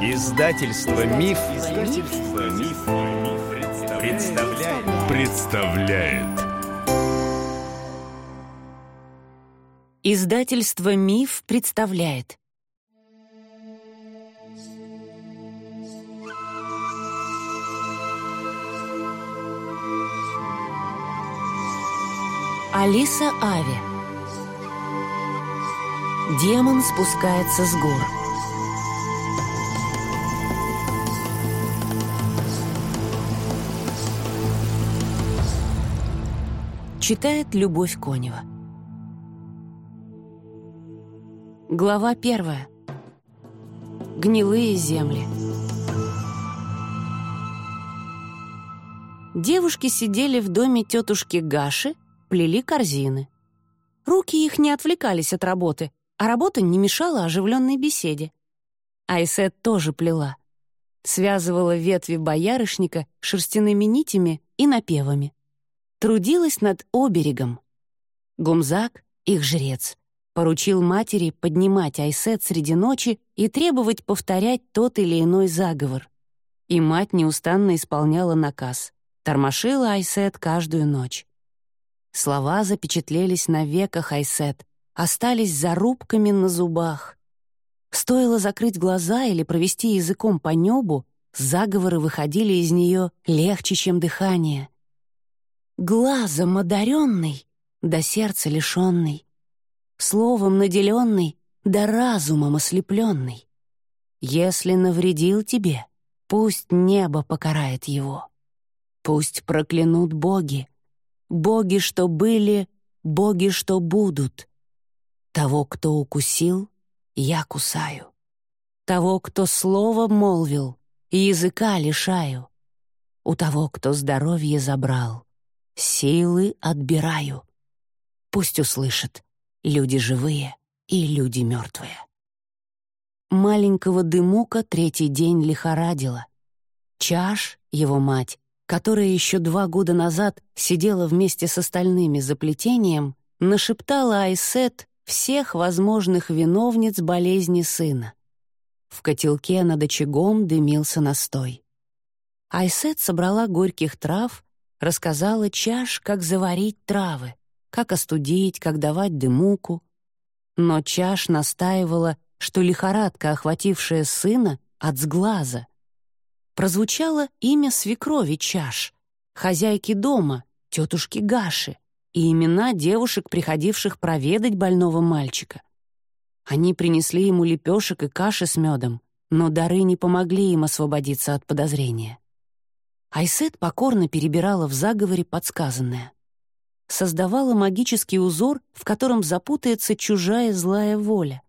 Издательство Миф, Издательство Миф, представляет. представляет. Издательство Миф представляет. Алиса Ави. Демон спускается с гор. Читает Любовь Конева. Глава первая. Гнилые земли. Девушки сидели в доме тетушки Гаши, плели корзины. Руки их не отвлекались от работы, а работа не мешала оживленной беседе. Айсет тоже плела. Связывала ветви боярышника шерстяными нитями и напевами трудилась над оберегом. Гумзак, их жрец, поручил матери поднимать Айсет среди ночи и требовать повторять тот или иной заговор. И мать неустанно исполняла наказ, тормошила Айсет каждую ночь. Слова запечатлелись на веках Айсет, остались зарубками на зубах. Стоило закрыть глаза или провести языком по небу, заговоры выходили из нее легче, чем дыхание — глазом одаренный, да сердца лишенный, словом наделенный, да разумом ослепленный. Если навредил тебе, пусть небо покарает его. Пусть проклянут боги, боги, что были, боги, что будут. Того, кто укусил, я кусаю. Того, кто слово молвил, языка лишаю. У того, кто здоровье забрал, Силы отбираю. Пусть услышат люди живые и люди мертвые. Маленького дымука третий день лихорадила. Чаш, его мать, которая еще два года назад сидела вместе с остальными за плетением, нашептала Айсет всех возможных виновниц болезни сына. В котелке над очагом дымился настой. Айсет собрала горьких трав рассказала чаш, как заварить травы, как остудить, как давать дымуку. Но чаш настаивала, что лихорадка, охватившая сына, от сглаза. Прозвучало имя свекрови чаш, хозяйки дома, тетушки Гаши, и имена девушек, приходивших проведать больного мальчика. Они принесли ему лепешек и каши с медом, но дары не помогли им освободиться от подозрения. Айсет покорно перебирала в заговоре подсказанное. Создавала магический узор, в котором запутается чужая злая воля.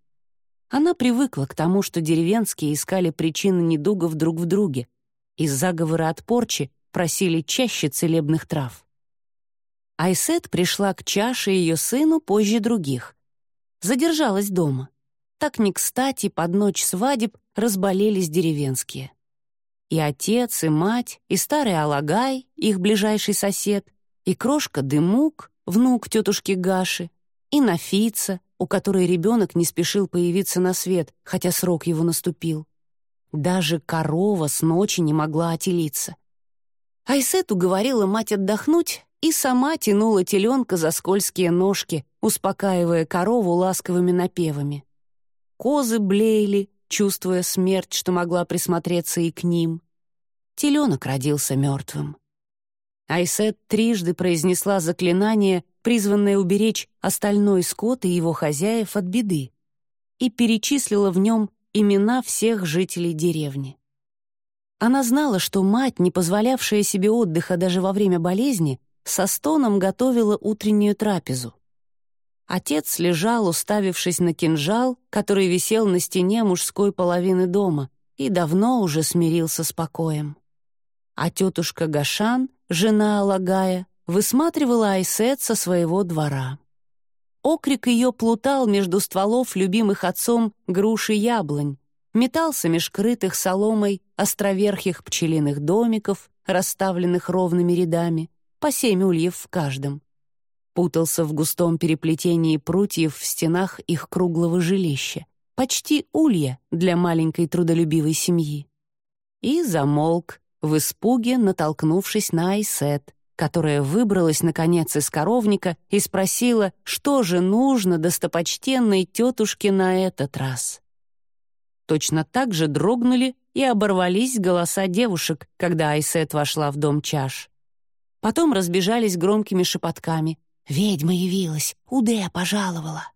Она привыкла к тому, что деревенские искали причины недугов друг в друге. Из заговора от порчи просили чаще целебных трав. Айсет пришла к чаше ее сыну позже других. Задержалась дома. Так не кстати под ночь свадеб разболелись деревенские. И отец, и мать, и старый Алагай, их ближайший сосед, и крошка Дымук, внук тетушки Гаши, и Нафица, у которой ребенок не спешил появиться на свет, хотя срок его наступил. Даже корова с ночи не могла отелиться. Айсет уговорила мать отдохнуть и сама тянула теленка за скользкие ножки, успокаивая корову ласковыми напевами. Козы блеяли, чувствуя смерть, что могла присмотреться и к ним. Теленок родился мертвым. Айсет трижды произнесла заклинание, призванное уберечь остальной скот и его хозяев от беды, и перечислила в нем имена всех жителей деревни. Она знала, что мать, не позволявшая себе отдыха даже во время болезни, со стоном готовила утреннюю трапезу. Отец лежал, уставившись на кинжал, который висел на стене мужской половины дома, и давно уже смирился с покоем. А тетушка Гашан, жена Алагая, высматривала Айсет со своего двора. Окрик ее плутал между стволов любимых отцом груши яблонь, метался меж крытых соломой островерхих пчелиных домиков, расставленных ровными рядами, по семь ульев в каждом путался в густом переплетении прутьев в стенах их круглого жилища, почти улья для маленькой трудолюбивой семьи. И замолк, в испуге натолкнувшись на Айсет, которая выбралась, наконец, из коровника и спросила, что же нужно достопочтенной тетушке на этот раз. Точно так же дрогнули и оборвались голоса девушек, когда Айсет вошла в дом чаш. Потом разбежались громкими шепотками. «Ведьма явилась! Уде пожаловала!»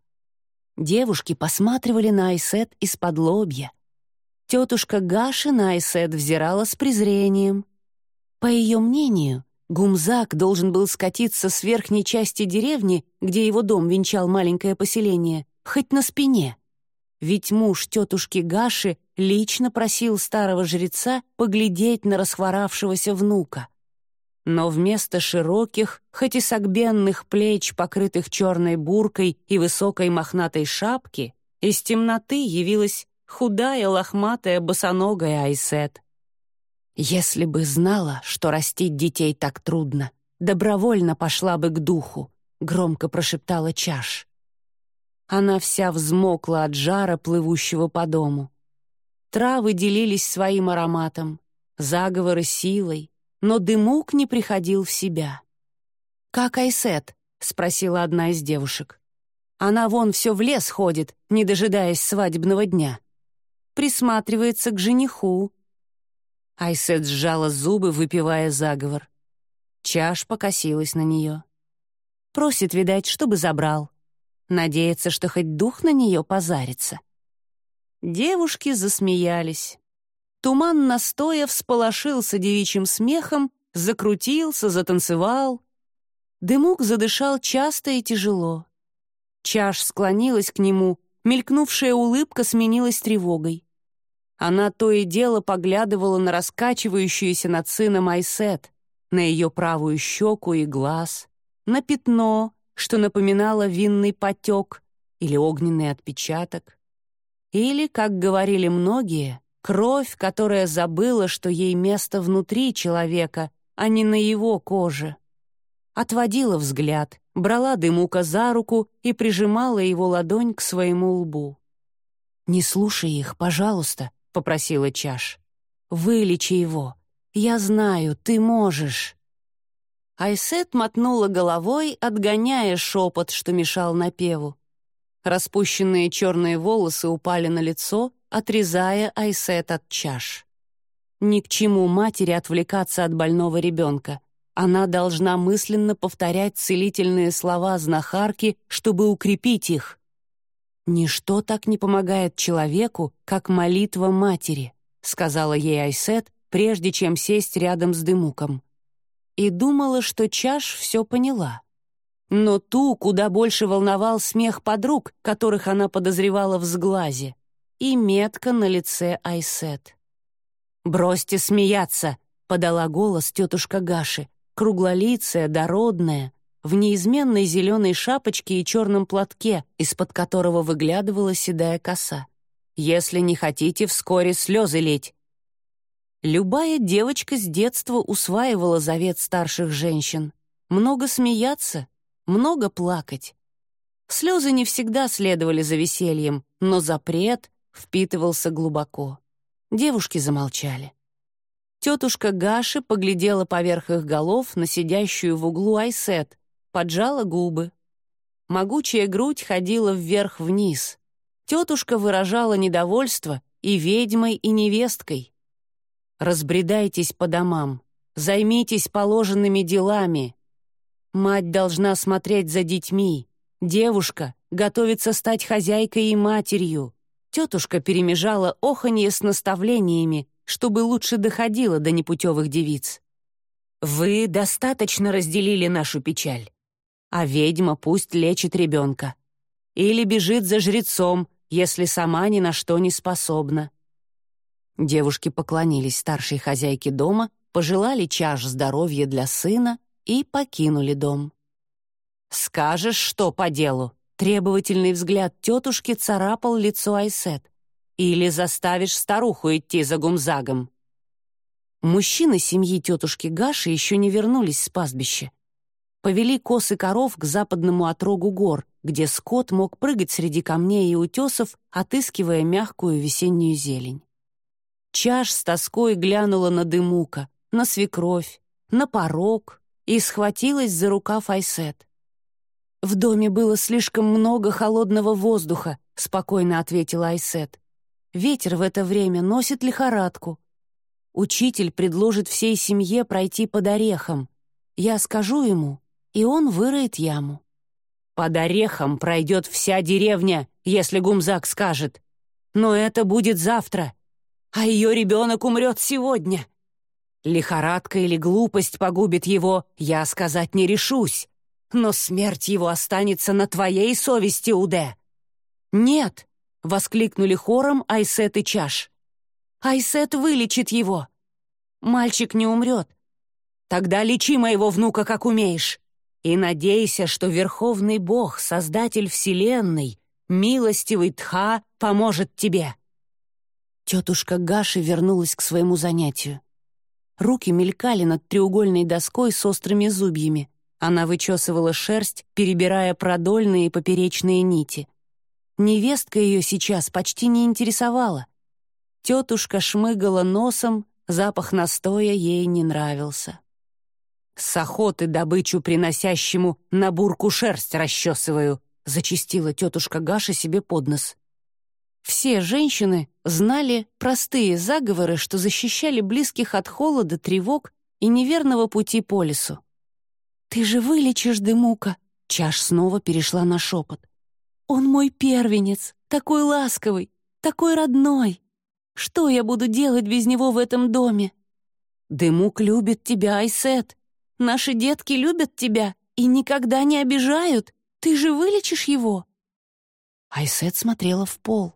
Девушки посматривали на Айсет из-под лобья. Тетушка Гаши на Айсет взирала с презрением. По ее мнению, Гумзак должен был скатиться с верхней части деревни, где его дом венчал маленькое поселение, хоть на спине. Ведь муж тетушки Гаши лично просил старого жреца поглядеть на расхворавшегося внука. Но вместо широких, хоть и согбенных плеч, покрытых черной буркой и высокой мохнатой шапки, из темноты явилась худая, лохматая, босоногая Айсет. Если бы знала, что растить детей так трудно, добровольно пошла бы к духу, громко прошептала чаш. Она вся взмокла от жара, плывущего по дому. Травы делились своим ароматом, заговоры силой, но Дымук не приходил в себя. «Как Айсет?» — спросила одна из девушек. «Она вон все в лес ходит, не дожидаясь свадебного дня. Присматривается к жениху». Айсет сжала зубы, выпивая заговор. Чаш покосилась на нее. Просит, видать, чтобы забрал. Надеется, что хоть дух на нее позарится. Девушки засмеялись. Туман настоя всполошился девичьим смехом, закрутился, затанцевал. Дымук задышал часто и тяжело. Чаш склонилась к нему, мелькнувшая улыбка сменилась тревогой. Она то и дело поглядывала на раскачивающуюся над сыном Айсет, на ее правую щеку и глаз, на пятно, что напоминало винный потек или огненный отпечаток. Или, как говорили многие, Кровь, которая забыла, что ей место внутри человека, а не на его коже. Отводила взгляд, брала Дымука за руку и прижимала его ладонь к своему лбу. «Не слушай их, пожалуйста», — попросила Чаш. «Вылечи его. Я знаю, ты можешь». Айсет мотнула головой, отгоняя шепот, что мешал напеву. Распущенные черные волосы упали на лицо, отрезая Айсет от чаш. Ни к чему матери отвлекаться от больного ребенка. Она должна мысленно повторять целительные слова знахарки, чтобы укрепить их. «Ничто так не помогает человеку, как молитва матери», сказала ей Айсет, прежде чем сесть рядом с Дымуком. И думала, что чаш все поняла. Но ту куда больше волновал смех подруг, которых она подозревала в сглазе, и метка на лице Айсет. «Бросьте смеяться!» — подала голос тетушка Гаши, круглолицая, дородная, в неизменной зеленой шапочке и черном платке, из-под которого выглядывала седая коса. «Если не хотите вскоре слезы лить!» Любая девочка с детства усваивала завет старших женщин. Много смеяться много плакать. Слезы не всегда следовали за весельем, но запрет впитывался глубоко. Девушки замолчали. Тетушка Гаши поглядела поверх их голов на сидящую в углу Айсет, поджала губы. Могучая грудь ходила вверх-вниз. Тетушка выражала недовольство и ведьмой, и невесткой. «Разбредайтесь по домам, займитесь положенными делами», Мать должна смотреть за детьми. Девушка готовится стать хозяйкой и матерью. Тетушка перемежала оханье с наставлениями, чтобы лучше доходило до непутевых девиц. «Вы достаточно разделили нашу печаль. А ведьма пусть лечит ребенка. Или бежит за жрецом, если сама ни на что не способна». Девушки поклонились старшей хозяйке дома, пожелали чаш здоровья для сына и покинули дом. «Скажешь, что по делу?» Требовательный взгляд тетушки царапал лицо Айсет. «Или заставишь старуху идти за гумзагом?» Мужчины семьи тетушки Гаши еще не вернулись с пастбища. Повели косы коров к западному отрогу гор, где скот мог прыгать среди камней и утесов, отыскивая мягкую весеннюю зелень. Чаш с тоской глянула на Дымука, на свекровь, на порог и схватилась за рукав Айсет. «В доме было слишком много холодного воздуха», — спокойно ответила Айсет. «Ветер в это время носит лихорадку. Учитель предложит всей семье пройти под орехом. Я скажу ему, и он выроет яму». «Под орехом пройдет вся деревня, если Гумзак скажет. Но это будет завтра, а ее ребенок умрет сегодня. Лихорадка или глупость погубит его, я сказать не решусь но смерть его останется на твоей совести, Уде». «Нет!» — воскликнули хором Айсет и Чаш. «Айсет вылечит его. Мальчик не умрет. Тогда лечи моего внука, как умеешь, и надейся, что Верховный Бог, Создатель Вселенной, милостивый Тха, поможет тебе». Тетушка Гаши вернулась к своему занятию. Руки мелькали над треугольной доской с острыми зубьями. Она вычесывала шерсть, перебирая продольные и поперечные нити. Невестка ее сейчас почти не интересовала. Тетушка шмыгала носом, запах настоя ей не нравился. «С охоты добычу приносящему на бурку шерсть расчесываю», зачистила тетушка Гаша себе под нос. Все женщины знали простые заговоры, что защищали близких от холода, тревог и неверного пути по лесу. «Ты же вылечишь Дымука!» Чаш снова перешла на шепот. «Он мой первенец, такой ласковый, такой родной. Что я буду делать без него в этом доме?» «Дымук любит тебя, Айсет. Наши детки любят тебя и никогда не обижают. Ты же вылечишь его?» Айсет смотрела в пол.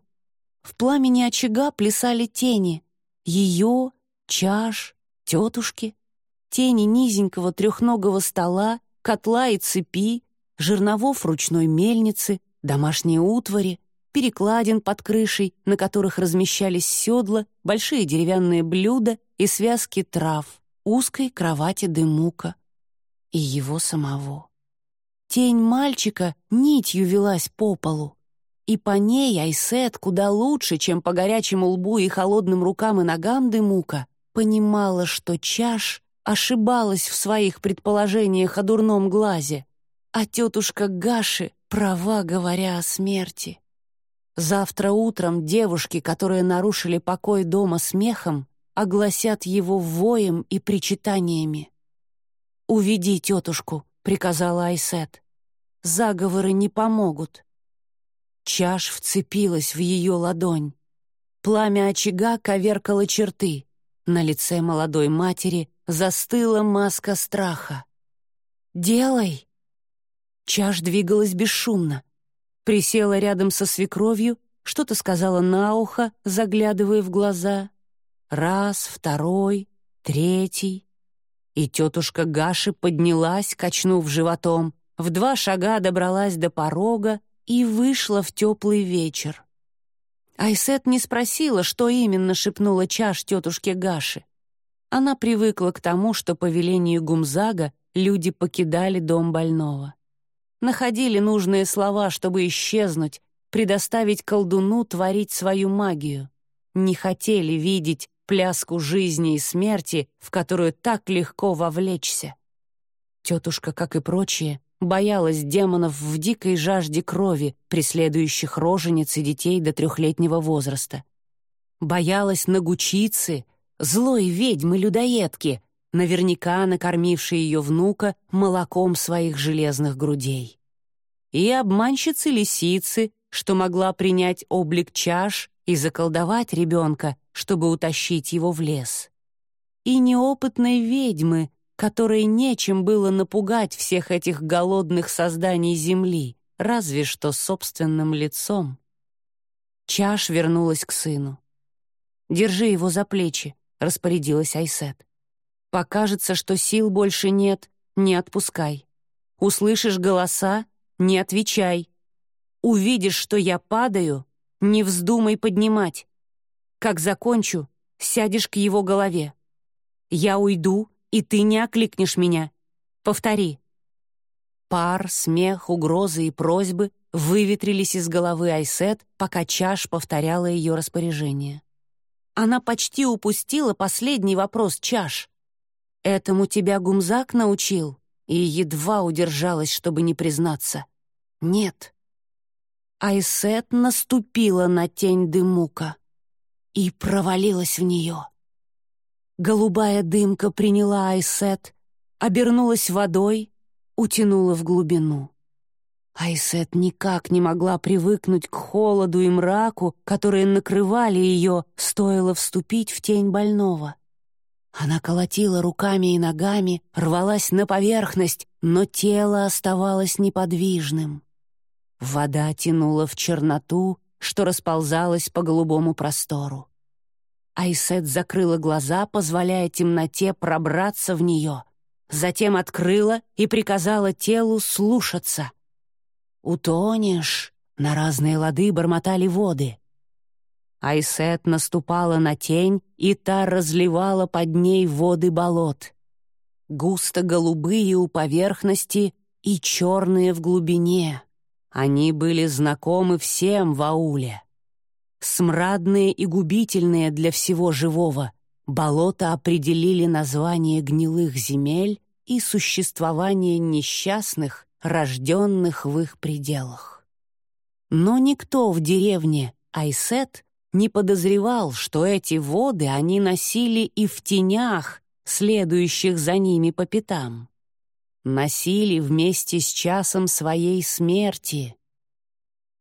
В пламени очага плясали тени. Ее, чаш, тетушки тени низенького трехногого стола, котла и цепи, жерновов ручной мельницы, домашние утвари, перекладин под крышей, на которых размещались седла, большие деревянные блюда и связки трав, узкой кровати дымука и его самого. Тень мальчика нитью велась по полу, и по ней Айсет куда лучше, чем по горячему лбу и холодным рукам и ногам дымука, понимала, что чаш ошибалась в своих предположениях о дурном глазе, а тетушка Гаши права, говоря о смерти. Завтра утром девушки, которые нарушили покой дома смехом, огласят его воем и причитаниями. «Уведи тетушку», — приказала Айсет. «Заговоры не помогут». Чаш вцепилась в ее ладонь. Пламя очага коверкало черты. На лице молодой матери застыла маска страха. «Делай!» Чаш двигалась бесшумно. Присела рядом со свекровью, что-то сказала на ухо, заглядывая в глаза. Раз, второй, третий. И тетушка Гаши поднялась, качнув животом, в два шага добралась до порога и вышла в теплый вечер. Айсет не спросила, что именно шепнула чаш тетушке Гаши. Она привыкла к тому, что по велению Гумзага люди покидали дом больного. Находили нужные слова, чтобы исчезнуть, предоставить колдуну творить свою магию. Не хотели видеть пляску жизни и смерти, в которую так легко вовлечься. Тетушка, как и прочие, боялась демонов в дикой жажде крови, преследующих рожениц и детей до трехлетнего возраста. Боялась нагучицы — злой ведьмы-людоедки, наверняка накормившей ее внука молоком своих железных грудей. И обманщицы-лисицы, что могла принять облик чаш и заколдовать ребенка, чтобы утащить его в лес. И неопытной ведьмы, которой нечем было напугать всех этих голодных созданий земли, разве что собственным лицом. Чаш вернулась к сыну. «Держи его за плечи», — распорядилась Айсет. «Покажется, что сил больше нет, не отпускай. Услышишь голоса — не отвечай. Увидишь, что я падаю, не вздумай поднимать. Как закончу, сядешь к его голове. Я уйду, и ты не окликнешь меня. Повтори». Пар, смех, угрозы и просьбы выветрились из головы Айсет, пока Чаш повторяла ее распоряжение. Она почти упустила последний вопрос Чаш. «Этому тебя Гумзак научил?» и едва удержалась, чтобы не признаться. «Нет». Айсет наступила на тень дымука и провалилась в нее. Голубая дымка приняла Айсет, обернулась водой, утянула в глубину. Айсет никак не могла привыкнуть к холоду и мраку, которые накрывали ее, стоило вступить в тень больного. Она колотила руками и ногами, рвалась на поверхность, но тело оставалось неподвижным. Вода тянула в черноту, что расползалась по голубому простору. Айсет закрыла глаза, позволяя темноте пробраться в нее. Затем открыла и приказала телу слушаться. «Утонешь!» — на разные лады бормотали воды. Айсет наступала на тень, и та разливала под ней воды болот. Густо-голубые у поверхности и черные в глубине. Они были знакомы всем в ауле. Смрадные и губительные для всего живого, болота определили название гнилых земель и существование несчастных, рожденных в их пределах. Но никто в деревне Айсет не подозревал, что эти воды они носили и в тенях, следующих за ними по пятам. Носили вместе с часом своей смерти.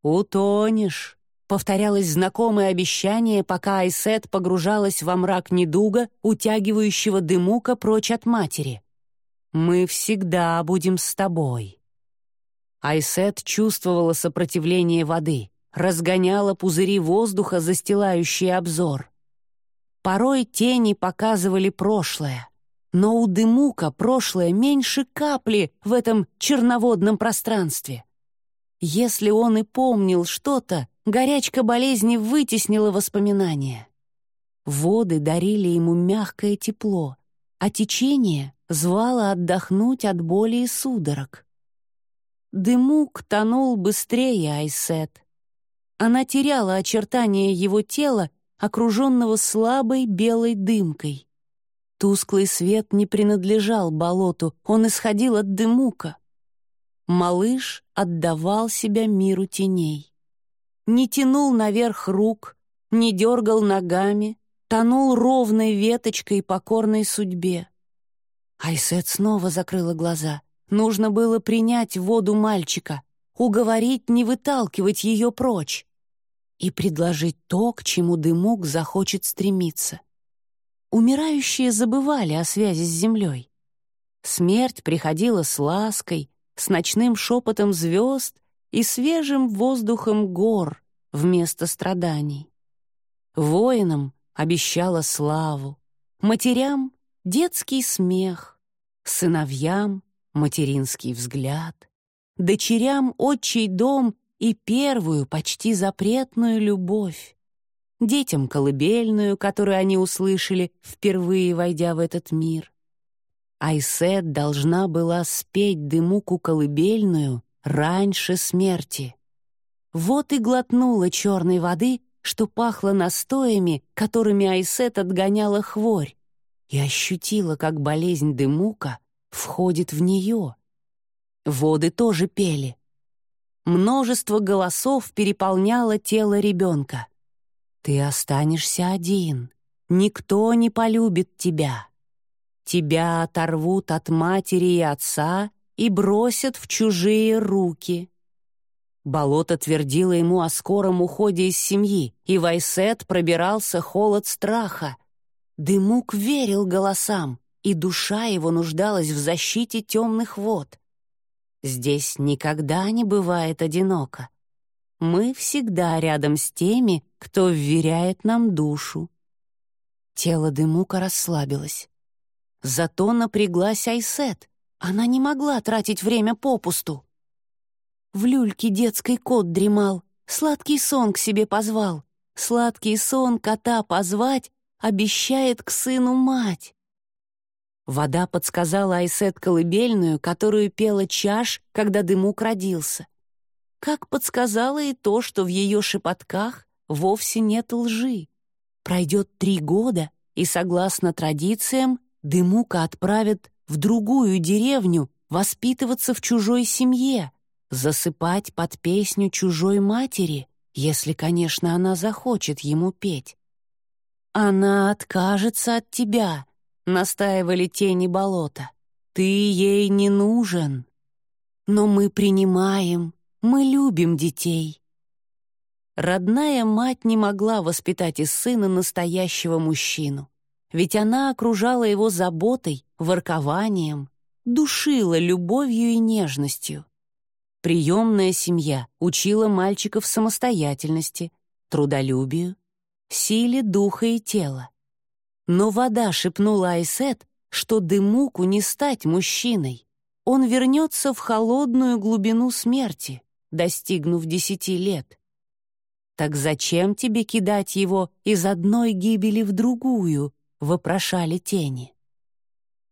«Утонешь», Повторялось знакомое обещание, пока Айсет погружалась во мрак недуга, утягивающего дымука прочь от матери. «Мы всегда будем с тобой». Айсет чувствовала сопротивление воды, разгоняла пузыри воздуха, застилающие обзор. Порой тени показывали прошлое, но у дымука прошлое меньше капли в этом черноводном пространстве. Если он и помнил что-то, Горячка болезни вытеснила воспоминания. Воды дарили ему мягкое тепло, а течение звало отдохнуть от боли и судорог. Дымук тонул быстрее Айсет. Она теряла очертания его тела, окруженного слабой белой дымкой. Тусклый свет не принадлежал болоту, он исходил от дымука. Малыш отдавал себя миру теней не тянул наверх рук, не дергал ногами, тонул ровной веточкой покорной судьбе. Айсет снова закрыла глаза. Нужно было принять воду мальчика, уговорить не выталкивать ее прочь и предложить то, к чему дымок захочет стремиться. Умирающие забывали о связи с землей. Смерть приходила с лаской, с ночным шепотом звезд и свежим воздухом гор вместо страданий. Воинам обещала славу, матерям — детский смех, сыновьям — материнский взгляд, дочерям — отчий дом и первую, почти запретную любовь, детям — колыбельную, которую они услышали, впервые войдя в этот мир. Айсет должна была спеть дымуку колыбельную раньше смерти. Вот и глотнула черной воды, что пахло настоями, которыми Айсет отгоняла хворь, и ощутила, как болезнь дымука входит в нее. Воды тоже пели. Множество голосов переполняло тело ребенка. «Ты останешься один. Никто не полюбит тебя. Тебя оторвут от матери и отца и бросят в чужие руки. Болото твердило ему о скором уходе из семьи, и Вайсет пробирался холод страха. Дымук верил голосам, и душа его нуждалась в защите темных вод. Здесь никогда не бывает одиноко. Мы всегда рядом с теми, кто вверяет нам душу. Тело Дымука расслабилось. Зато напряглась Айсет — она не могла тратить время попусту. В люльке детской кот дремал, сладкий сон к себе позвал. Сладкий сон кота позвать обещает к сыну мать. Вода подсказала Айсет колыбельную, которую пела чаш, когда дымук родился. как подсказала и то, что в ее шепотках вовсе нет лжи. Пройдет три года, и, согласно традициям, Дымука отправят в другую деревню воспитываться в чужой семье, засыпать под песню чужой матери, если, конечно, она захочет ему петь. «Она откажется от тебя», — настаивали тени болота. «Ты ей не нужен». Но мы принимаем, мы любим детей. Родная мать не могла воспитать из сына настоящего мужчину, ведь она окружала его заботой, воркованием, душила любовью и нежностью. Приемная семья учила мальчиков самостоятельности, трудолюбию, силе духа и тела. Но вода шепнула Айсет, что Дымуку не стать мужчиной. Он вернется в холодную глубину смерти, достигнув десяти лет. «Так зачем тебе кидать его из одной гибели в другую?» — вопрошали тени.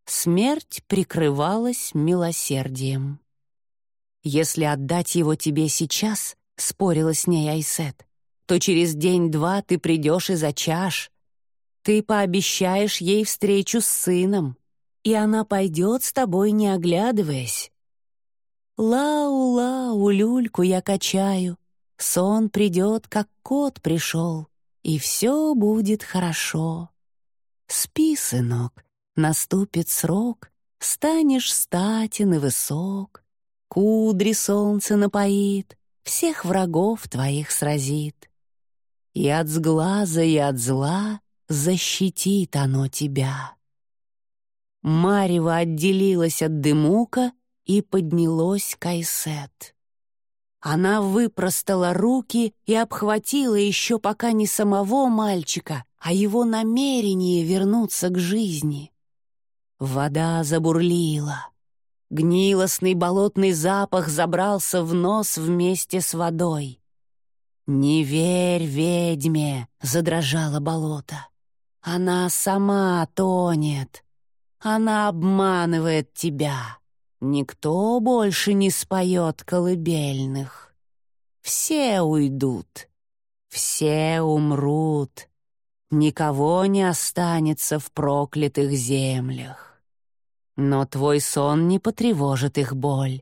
Смерть прикрывалась милосердием. «Если отдать его тебе сейчас», — спорила с ней Айсет, «то через день-два ты придешь и за чаш. Ты пообещаешь ей встречу с сыном, и она пойдет с тобой, не оглядываясь. Лау-лау, люльку я качаю, сон придет, как кот пришел, и все будет хорошо. Спи, сынок, Наступит срок, станешь статен и высок, Кудри солнце напоит, всех врагов твоих сразит. И от сглаза, и от зла защитит оно тебя. Марева отделилась от дымука и поднялось Кайсет. Она выпростала руки и обхватила еще пока не самого мальчика, а его намерение вернуться к жизни. Вода забурлила. Гнилостный болотный запах забрался в нос вместе с водой. «Не верь ведьме!» — задрожало болото. «Она сама тонет. Она обманывает тебя. Никто больше не споет колыбельных. Все уйдут, все умрут, никого не останется в проклятых землях. Но твой сон не потревожит их боль.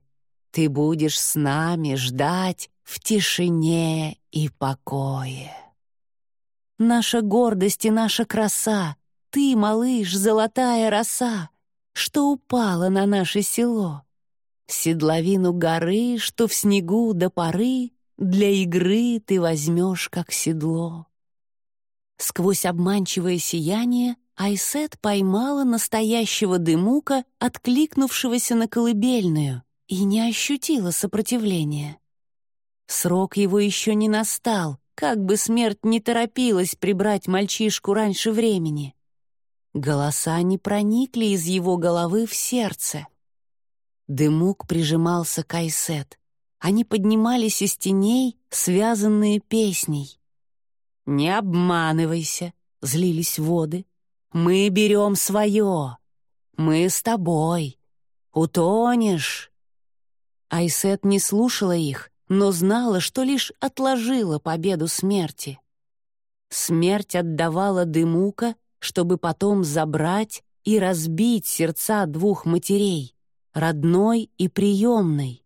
Ты будешь с нами ждать в тишине и покое. Наша гордость и наша краса, ты, малыш, золотая роса, что упала на наше село. Седловину горы, что в снегу до поры для игры ты возьмешь как седло. Сквозь обманчивое сияние Айсет поймала настоящего дымука, откликнувшегося на колыбельную, и не ощутила сопротивления. Срок его еще не настал, как бы смерть не торопилась прибрать мальчишку раньше времени. Голоса не проникли из его головы в сердце. Дымук прижимался к Айсет. Они поднимались из теней, связанные песней. «Не обманывайся», — злились воды. «Мы берем свое. Мы с тобой. Утонешь». Айсет не слушала их, но знала, что лишь отложила победу смерти. Смерть отдавала Дымука, чтобы потом забрать и разбить сердца двух матерей, родной и приемной.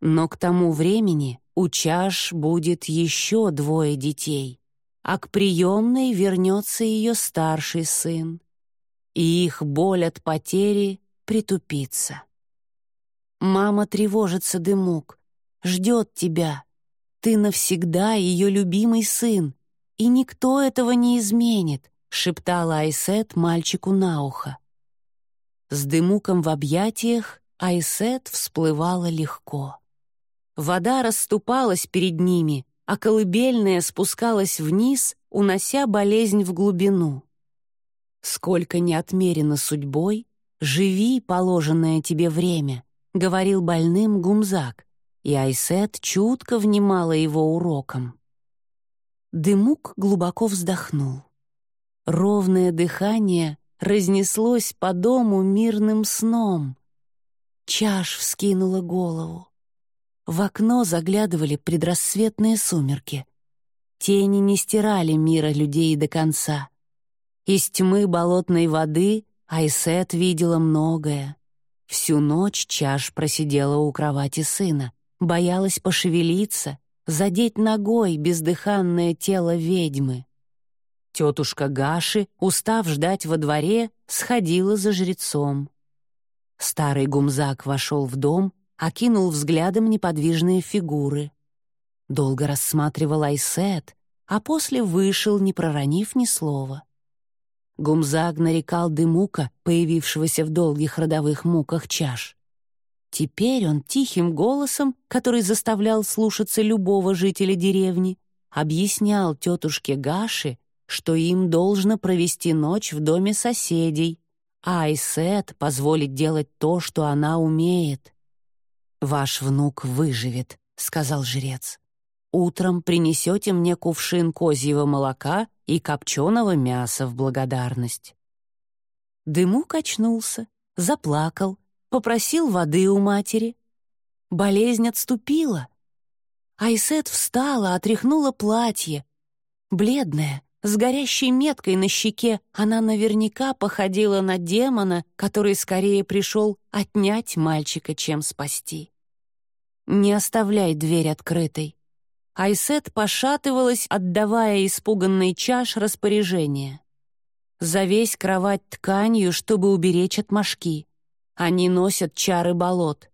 Но к тому времени у чаш будет еще двое детей а к приемной вернется ее старший сын, и их боль от потери притупится. Мама тревожится, Дымук, ждет тебя. Ты навсегда ее любимый сын, и никто этого не изменит, шептала Айсет мальчику на ухо. С Дымуком в объятиях Айсет всплывала легко. Вода расступалась перед ними, а колыбельная спускалась вниз, унося болезнь в глубину. «Сколько не отмерено судьбой, живи положенное тебе время», — говорил больным Гумзак, и Айсет чутко внимала его урокам. Дымук глубоко вздохнул. Ровное дыхание разнеслось по дому мирным сном. Чаш вскинула голову. В окно заглядывали предрассветные сумерки. Тени не стирали мира людей до конца. Из тьмы болотной воды Айсет видела многое. Всю ночь чаш просидела у кровати сына, боялась пошевелиться, задеть ногой бездыханное тело ведьмы. Тетушка Гаши, устав ждать во дворе, сходила за жрецом. Старый гумзак вошел в дом, окинул взглядом неподвижные фигуры. Долго рассматривал Айсет, а после вышел, не проронив ни слова. Гумзаг нарекал дымука, появившегося в долгих родовых муках чаш. Теперь он тихим голосом, который заставлял слушаться любого жителя деревни, объяснял тетушке Гаши, что им должно провести ночь в доме соседей, а Айсет позволит делать то, что она умеет. «Ваш внук выживет», — сказал жрец. «Утром принесете мне кувшин козьего молока и копченого мяса в благодарность». Дыму качнулся, заплакал, попросил воды у матери. Болезнь отступила. Айсет встала, отряхнула платье. Бледная, с горящей меткой на щеке, она наверняка походила на демона, который скорее пришел отнять мальчика, чем спасти. «Не оставляй дверь открытой». Айсет пошатывалась, отдавая испуганный чаш распоряжения. «Завесь кровать тканью, чтобы уберечь от мошки. Они носят чары болот.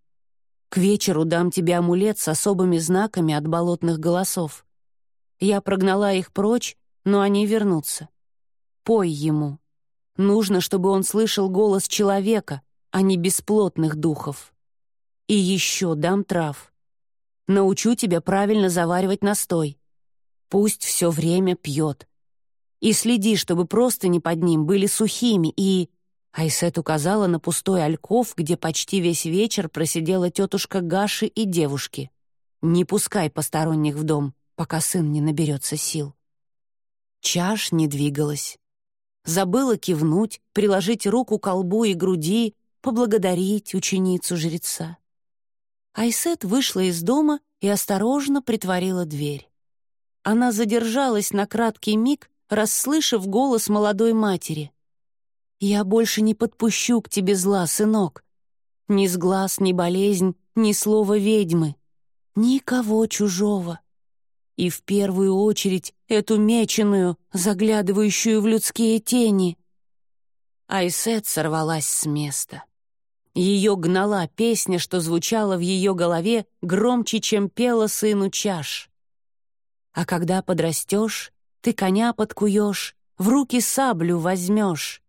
К вечеру дам тебе амулет с особыми знаками от болотных голосов. Я прогнала их прочь, но они вернутся. Пой ему. Нужно, чтобы он слышал голос человека, а не бесплотных духов. И еще дам трав. Научу тебя правильно заваривать настой. Пусть все время пьет. И следи, чтобы простыни под ним были сухими и Айсет указала на пустой альков, где почти весь вечер просидела тетушка Гаши и девушки. «Не пускай посторонних в дом, пока сын не наберется сил». Чаш не двигалась. Забыла кивнуть, приложить руку к колбу и груди, поблагодарить ученицу жреца. Айсет вышла из дома и осторожно притворила дверь. Она задержалась на краткий миг, расслышав голос молодой матери — «Я больше не подпущу к тебе зла, сынок. Ни сглаз, ни болезнь, ни слова ведьмы. Никого чужого. И в первую очередь эту меченую, заглядывающую в людские тени». Айсет сорвалась с места. Ее гнала песня, что звучала в ее голове громче, чем пела сыну чаш. А когда подрастешь, ты коня подкуешь, в руки саблю возьмешь.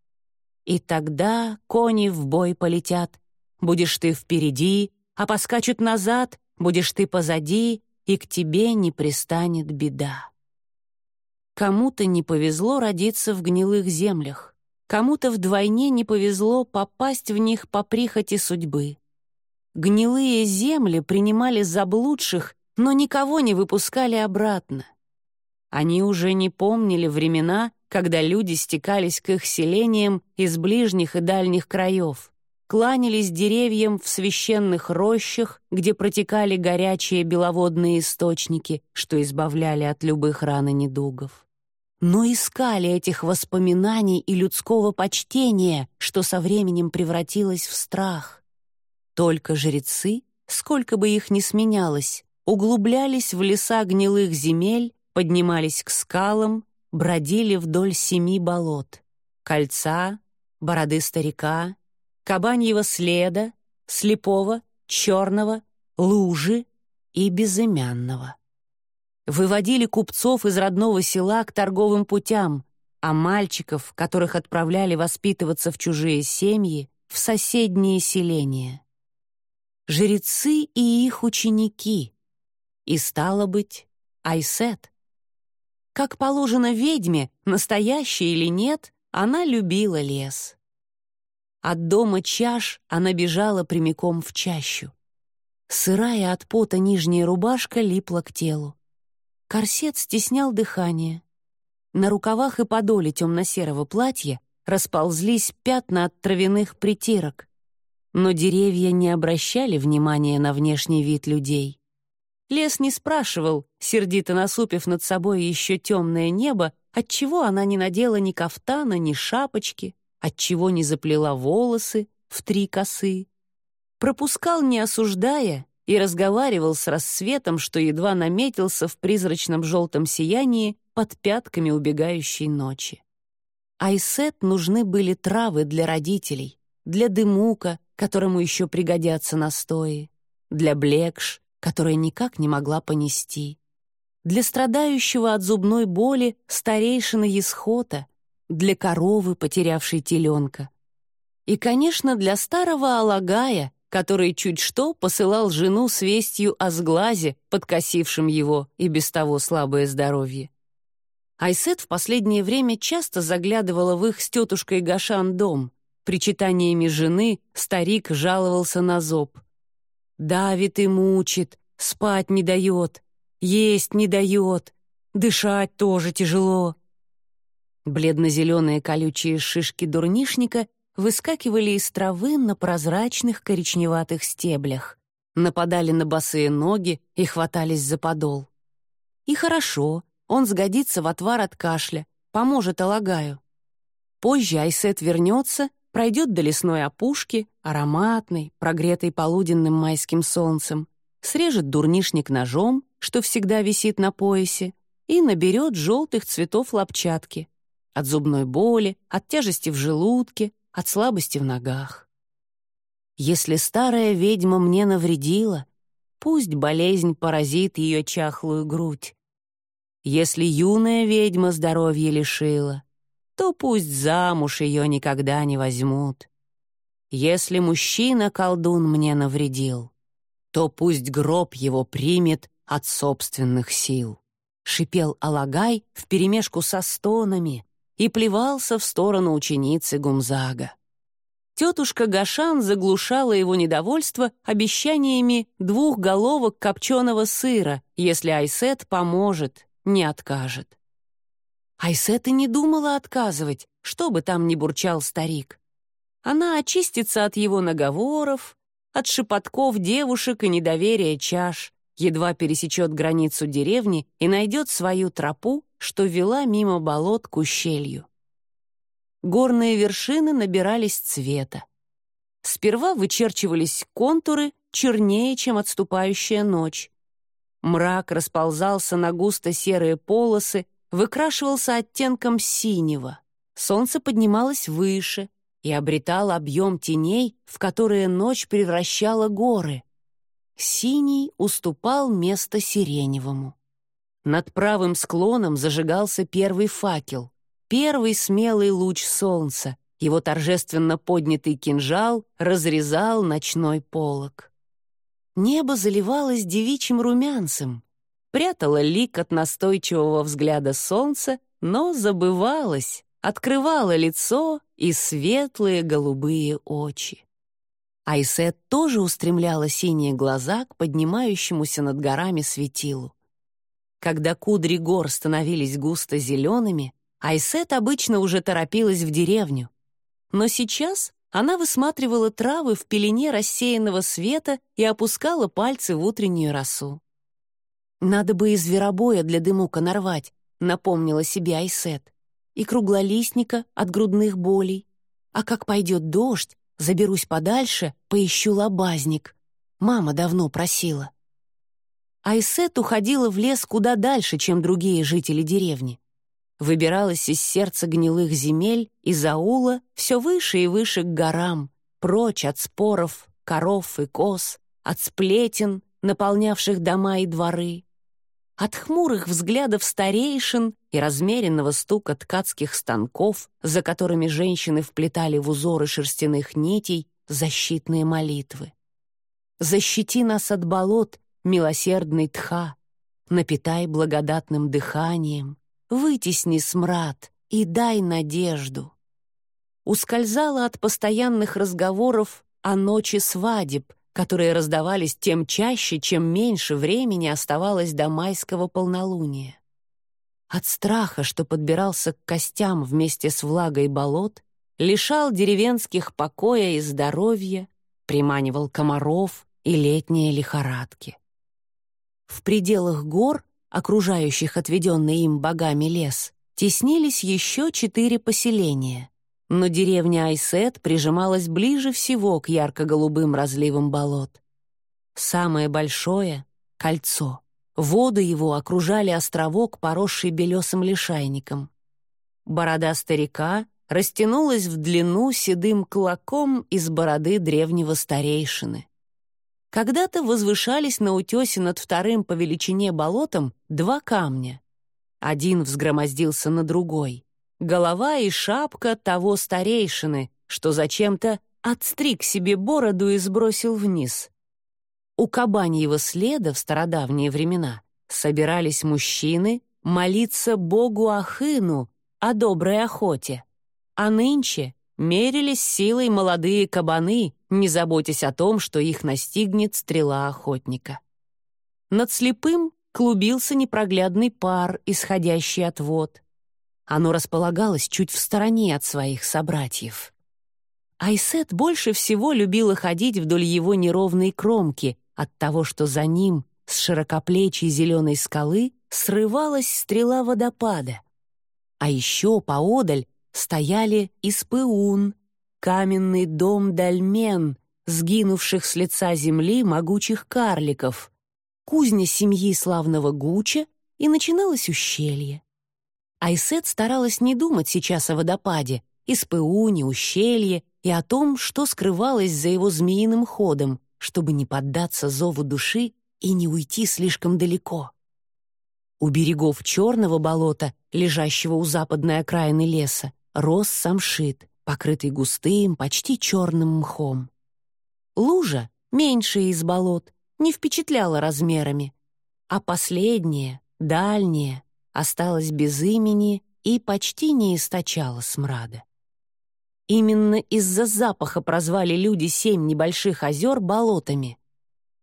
И тогда кони в бой полетят. Будешь ты впереди, а поскачут назад, будешь ты позади, и к тебе не пристанет беда. Кому-то не повезло родиться в гнилых землях, кому-то вдвойне не повезло попасть в них по прихоти судьбы. Гнилые земли принимали заблудших, но никого не выпускали обратно. Они уже не помнили времена, когда люди стекались к их селениям из ближних и дальних краев, кланялись деревьям в священных рощах, где протекали горячие беловодные источники, что избавляли от любых ран и недугов. Но искали этих воспоминаний и людского почтения, что со временем превратилось в страх. Только жрецы, сколько бы их ни сменялось, углублялись в леса гнилых земель, поднимались к скалам, бродили вдоль семи болот — кольца, бороды старика, кабаньего следа, слепого, черного, лужи и безымянного. Выводили купцов из родного села к торговым путям, а мальчиков, которых отправляли воспитываться в чужие семьи, в соседние селения. Жрецы и их ученики. И, стало быть, Айсет — как положено ведьме, настоящей или нет, она любила лес. От дома чаш она бежала прямиком в чащу. Сырая от пота нижняя рубашка липла к телу. Корсет стеснял дыхание. На рукавах и подоле темно-серого платья расползлись пятна от травяных притирок. Но деревья не обращали внимания на внешний вид людей. Лес не спрашивал, сердито насупив над собой еще темное небо, отчего она не надела ни кафтана, ни шапочки, отчего не заплела волосы в три косы. Пропускал, не осуждая, и разговаривал с рассветом, что едва наметился в призрачном желтом сиянии под пятками убегающей ночи. Айсет нужны были травы для родителей, для дымука, которому еще пригодятся настои, для блекш, которая никак не могла понести, для страдающего от зубной боли старейшины Есхота, для коровы, потерявшей теленка. И, конечно, для старого Алагая, который чуть что посылал жену с вестью о сглазе, подкосившем его и без того слабое здоровье. Айсет в последнее время часто заглядывала в их с тетушкой Гашан дом. Причитаниями жены старик жаловался на зоб. «Давит и мучит, спать не дает, есть не дает, дышать тоже тяжело». Бледно-зеленые колючие шишки дурнишника выскакивали из травы на прозрачных коричневатых стеблях, нападали на босые ноги и хватались за подол. И хорошо, он сгодится в отвар от кашля, поможет Алагаю. Позже Айсет вернется, пройдет до лесной опушки, ароматной, прогретой полуденным майским солнцем, срежет дурнишник ножом, что всегда висит на поясе, и наберет желтых цветов лапчатки. От зубной боли, от тяжести в желудке, от слабости в ногах. Если старая ведьма мне навредила, пусть болезнь поразит ее чахлую грудь. Если юная ведьма здоровье лишила, то пусть замуж ее никогда не возьмут. Если мужчина-колдун мне навредил, то пусть гроб его примет от собственных сил. Шипел Алагай вперемешку со стонами, и плевался в сторону ученицы Гумзага. Тетушка Гашан заглушала его недовольство обещаниями двух головок копченого сыра, если Айсет поможет, не откажет. Айсет и не думала отказывать, что бы там ни бурчал старик. Она очистится от его наговоров, от шепотков девушек и недоверия чаш, едва пересечет границу деревни и найдет свою тропу что вела мимо болот к ущелью. Горные вершины набирались цвета. Сперва вычерчивались контуры чернее, чем отступающая ночь. Мрак расползался на густо-серые полосы, выкрашивался оттенком синего. Солнце поднималось выше и обретал объем теней, в которые ночь превращала горы. Синий уступал место сиреневому. Над правым склоном зажигался первый факел, первый смелый луч солнца. Его торжественно поднятый кинжал разрезал ночной полог. Небо заливалось девичьим румянцем, прятало лик от настойчивого взгляда солнца, но забывалось, открывало лицо и светлые голубые очи. Айсет тоже устремляла синие глаза к поднимающемуся над горами светилу. Когда кудри гор становились густо зелеными, Айсет обычно уже торопилась в деревню. Но сейчас она высматривала травы в пелене рассеянного света и опускала пальцы в утреннюю росу. «Надо бы и зверобоя для дымука нарвать», — напомнила себе Айсет, «и круглолистника от грудных болей. А как пойдет дождь, заберусь подальше, поищу лобазник. Мама давно просила». Айсет уходила в лес куда дальше, чем другие жители деревни. Выбиралась из сердца гнилых земель, из аула все выше и выше к горам, прочь от споров, коров и коз, от сплетен, наполнявших дома и дворы, от хмурых взглядов старейшин и размеренного стука ткацких станков, за которыми женщины вплетали в узоры шерстяных нитей защитные молитвы. «Защити нас от болот милосердный тха, напитай благодатным дыханием, вытесни смрад и дай надежду. Ускользала от постоянных разговоров о ночи свадеб, которые раздавались тем чаще, чем меньше времени оставалось до майского полнолуния. От страха, что подбирался к костям вместе с влагой болот, лишал деревенских покоя и здоровья, приманивал комаров и летние лихорадки. в пределах гор, окружающих отведенный им богами лес, теснились еще четыре поселения. Но деревня Айсет прижималась ближе всего к ярко-голубым разливам болот. Самое большое — кольцо. Воды его окружали островок, поросший белесым лишайником. Борода старика растянулась в длину седым клоком из бороды древнего старейшины. Когда-то возвышались на утесе над вторым по величине болотом два камня. Один взгромоздился на другой. Голова и шапка того старейшины, что зачем-то отстриг себе бороду и сбросил вниз. У кабаньего следа в стародавние времена собирались мужчины молиться богу Ахыну о доброй охоте, а нынче мерились силой молодые кабаны, не заботясь о том, что их настигнет стрела охотника. Над слепым клубился непроглядный пар, исходящий от вод. Оно располагалось чуть в стороне от своих собратьев. Айсет больше всего любила ходить вдоль его неровной кромки, от того, что за ним с широкоплечей зеленой скалы срывалась стрела водопада. А еще поодаль стояли Испыун, каменный дом Дальмен, сгинувших с лица земли могучих карликов, кузня семьи славного Гуча, и начиналось ущелье. Айсет старалась не думать сейчас о водопаде, Испыуне, ущелье и о том, что скрывалось за его змеиным ходом, чтобы не поддаться зову души и не уйти слишком далеко. У берегов черного болота, лежащего у западной окраины леса, рос самшит, покрытый густым, почти черным мхом. Лужа, меньшая из болот, не впечатляла размерами, а последняя, дальняя, осталась без имени и почти не источала смрада. Именно из-за запаха прозвали люди семь небольших озер болотами.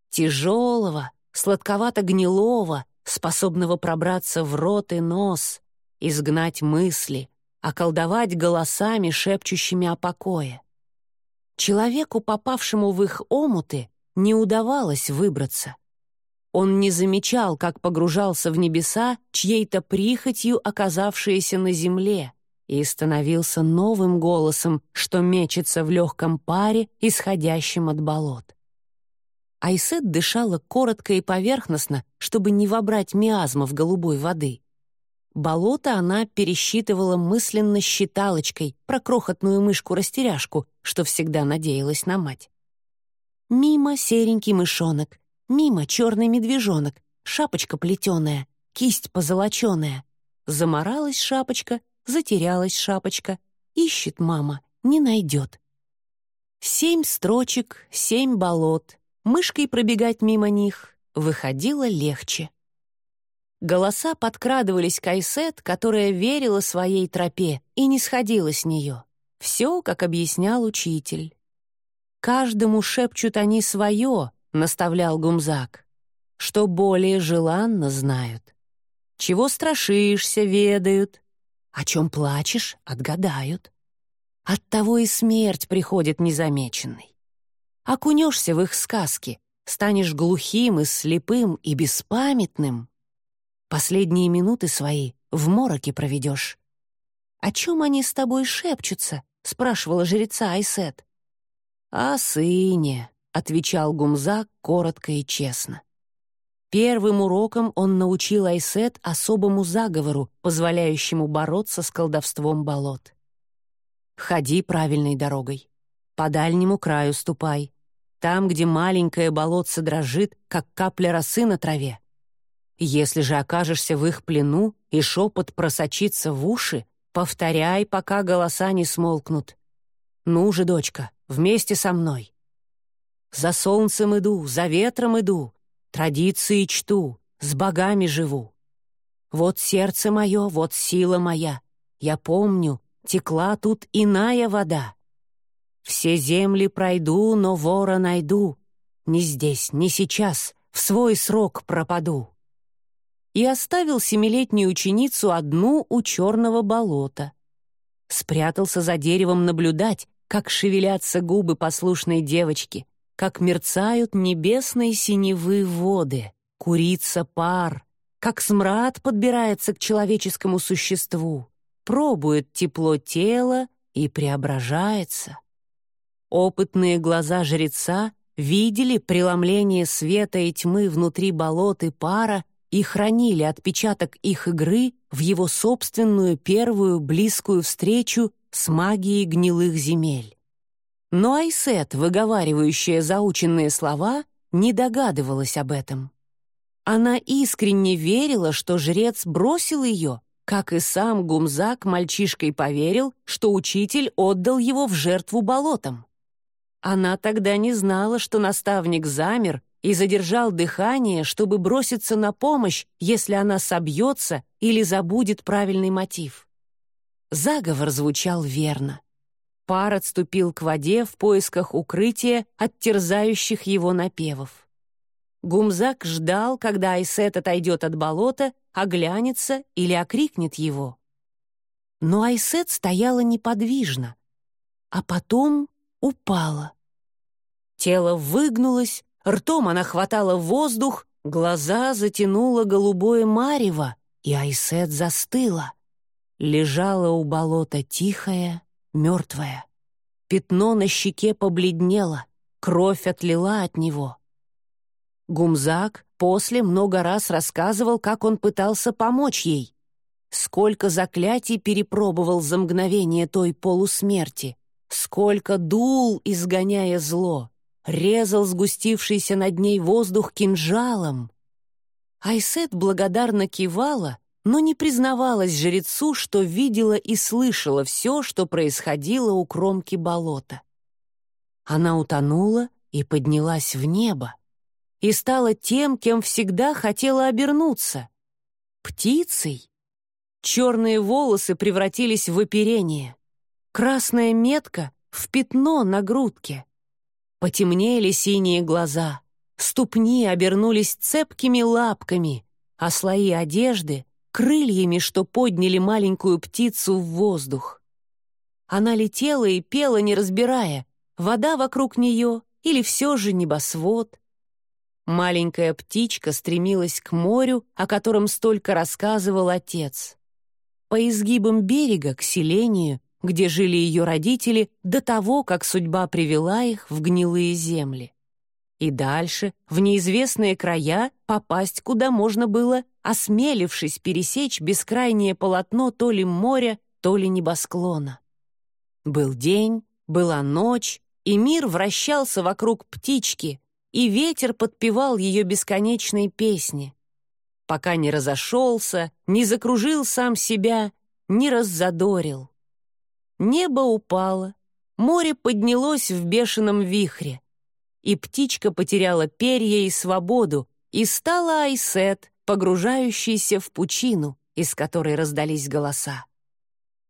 Тяжелого, сладковато-гнилого, способного пробраться в рот и нос, изгнать мысли, околдовать голосами, шепчущими о покое. Человеку, попавшему в их омуты, не удавалось выбраться. Он не замечал, как погружался в небеса, чьей-то прихотью оказавшиеся на земле — и становился новым голосом, что мечется в легком паре, исходящем от болот. Айсет дышала коротко и поверхностно, чтобы не вобрать миазмов голубой воды. Болото она пересчитывала мысленно считалочкой про крохотную мышку-растеряшку, что всегда надеялась на мать. Мимо серенький мышонок, мимо черный медвежонок, шапочка плетеная, кисть позолоченая. Заморалась шапочка, Затерялась шапочка. Ищет мама, не найдет. Семь строчек, семь болот. Мышкой пробегать мимо них выходило легче. Голоса подкрадывались к Айсет, которая верила своей тропе и не сходила с нее. Все, как объяснял учитель. «Каждому шепчут они свое», — наставлял Гумзак, «что более желанно знают. Чего страшишься, ведают, о чем плачешь, отгадают. Оттого и смерть приходит незамеченной. Окунешься в их сказки, станешь глухим и слепым и беспамятным. Последние минуты свои в мороке проведешь. «О чем они с тобой шепчутся?» — спрашивала жреца Айсет. «О сыне», — отвечал Гумзак коротко и честно. Первым уроком он научил Айсет особому заговору, позволяющему бороться с колдовством болот. «Ходи правильной дорогой. По дальнему краю ступай. Там, где маленькое болотце дрожит, как капля росы на траве. Если же окажешься в их плену и шепот просочится в уши, повторяй, пока голоса не смолкнут. Ну же, дочка, вместе со мной. За солнцем иду, за ветром иду, Традиции чту, с богами живу. Вот сердце мое, вот сила моя. Я помню, текла тут иная вода. Все земли пройду, но вора найду. Не здесь, не сейчас, в свой срок пропаду. И оставил семилетнюю ученицу одну у черного болота. Спрятался за деревом наблюдать, как шевелятся губы послушной девочки — как мерцают небесные синевы воды. Курица пар, как смрад подбирается к человеческому существу, пробует тепло тела и преображается. Опытные глаза жреца видели преломление света и тьмы внутри болот и пара и хранили отпечаток их игры в его собственную первую близкую встречу с магией гнилых земель. Но Айсет, выговаривающая заученные слова, не догадывалась об этом. Она искренне верила, что жрец бросил ее, как и сам Гумзак мальчишкой поверил, что учитель отдал его в жертву болотам. Она тогда не знала, что наставник замер и задержал дыхание, чтобы броситься на помощь, если она собьется или забудет правильный мотив. Заговор звучал верно. Пар отступил к воде в поисках укрытия от терзающих его напевов. Гумзак ждал, когда Айсет отойдет от болота, оглянется или окрикнет его. Но Айсет стояла неподвижно, а потом упала. Тело выгнулось, ртом она хватала воздух, глаза затянуло голубое марево, и Айсет застыла. Лежала у болота тихая, мертвая. Пятно на щеке побледнело, кровь отлила от него. Гумзак после много раз рассказывал, как он пытался помочь ей. Сколько заклятий перепробовал за мгновение той полусмерти, сколько дул, изгоняя зло, резал сгустившийся над ней воздух кинжалом. Айсет благодарно кивала, но не признавалась жрецу, что видела и слышала все, что происходило у кромки болота. Она утонула и поднялась в небо, и стала тем, кем всегда хотела обернуться — птицей. Черные волосы превратились в оперение, красная метка — в пятно на грудке. Потемнели синие глаза, ступни обернулись цепкими лапками, а слои одежды крыльями, что подняли маленькую птицу в воздух. Она летела и пела, не разбирая, вода вокруг нее или все же небосвод. Маленькая птичка стремилась к морю, о котором столько рассказывал отец. По изгибам берега к селению, где жили ее родители до того, как судьба привела их в гнилые земли и дальше, в неизвестные края, попасть куда можно было, осмелившись пересечь бескрайнее полотно то ли моря, то ли небосклона. Был день, была ночь, и мир вращался вокруг птички, и ветер подпевал ее бесконечной песни, пока не разошелся, не закружил сам себя, не раззадорил. Небо упало, море поднялось в бешеном вихре — и птичка потеряла перья и свободу, и стала Айсет, погружающейся в пучину, из которой раздались голоса.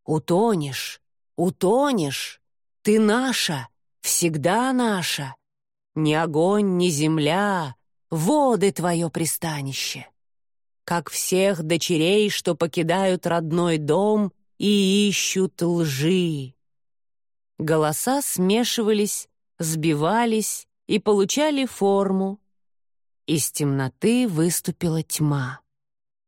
«Утонешь, утонешь, ты наша, всегда наша. Ни огонь, ни земля, воды твое пристанище. Как всех дочерей, что покидают родной дом и ищут лжи». Голоса смешивались, сбивались, и получали форму. Из темноты выступила тьма.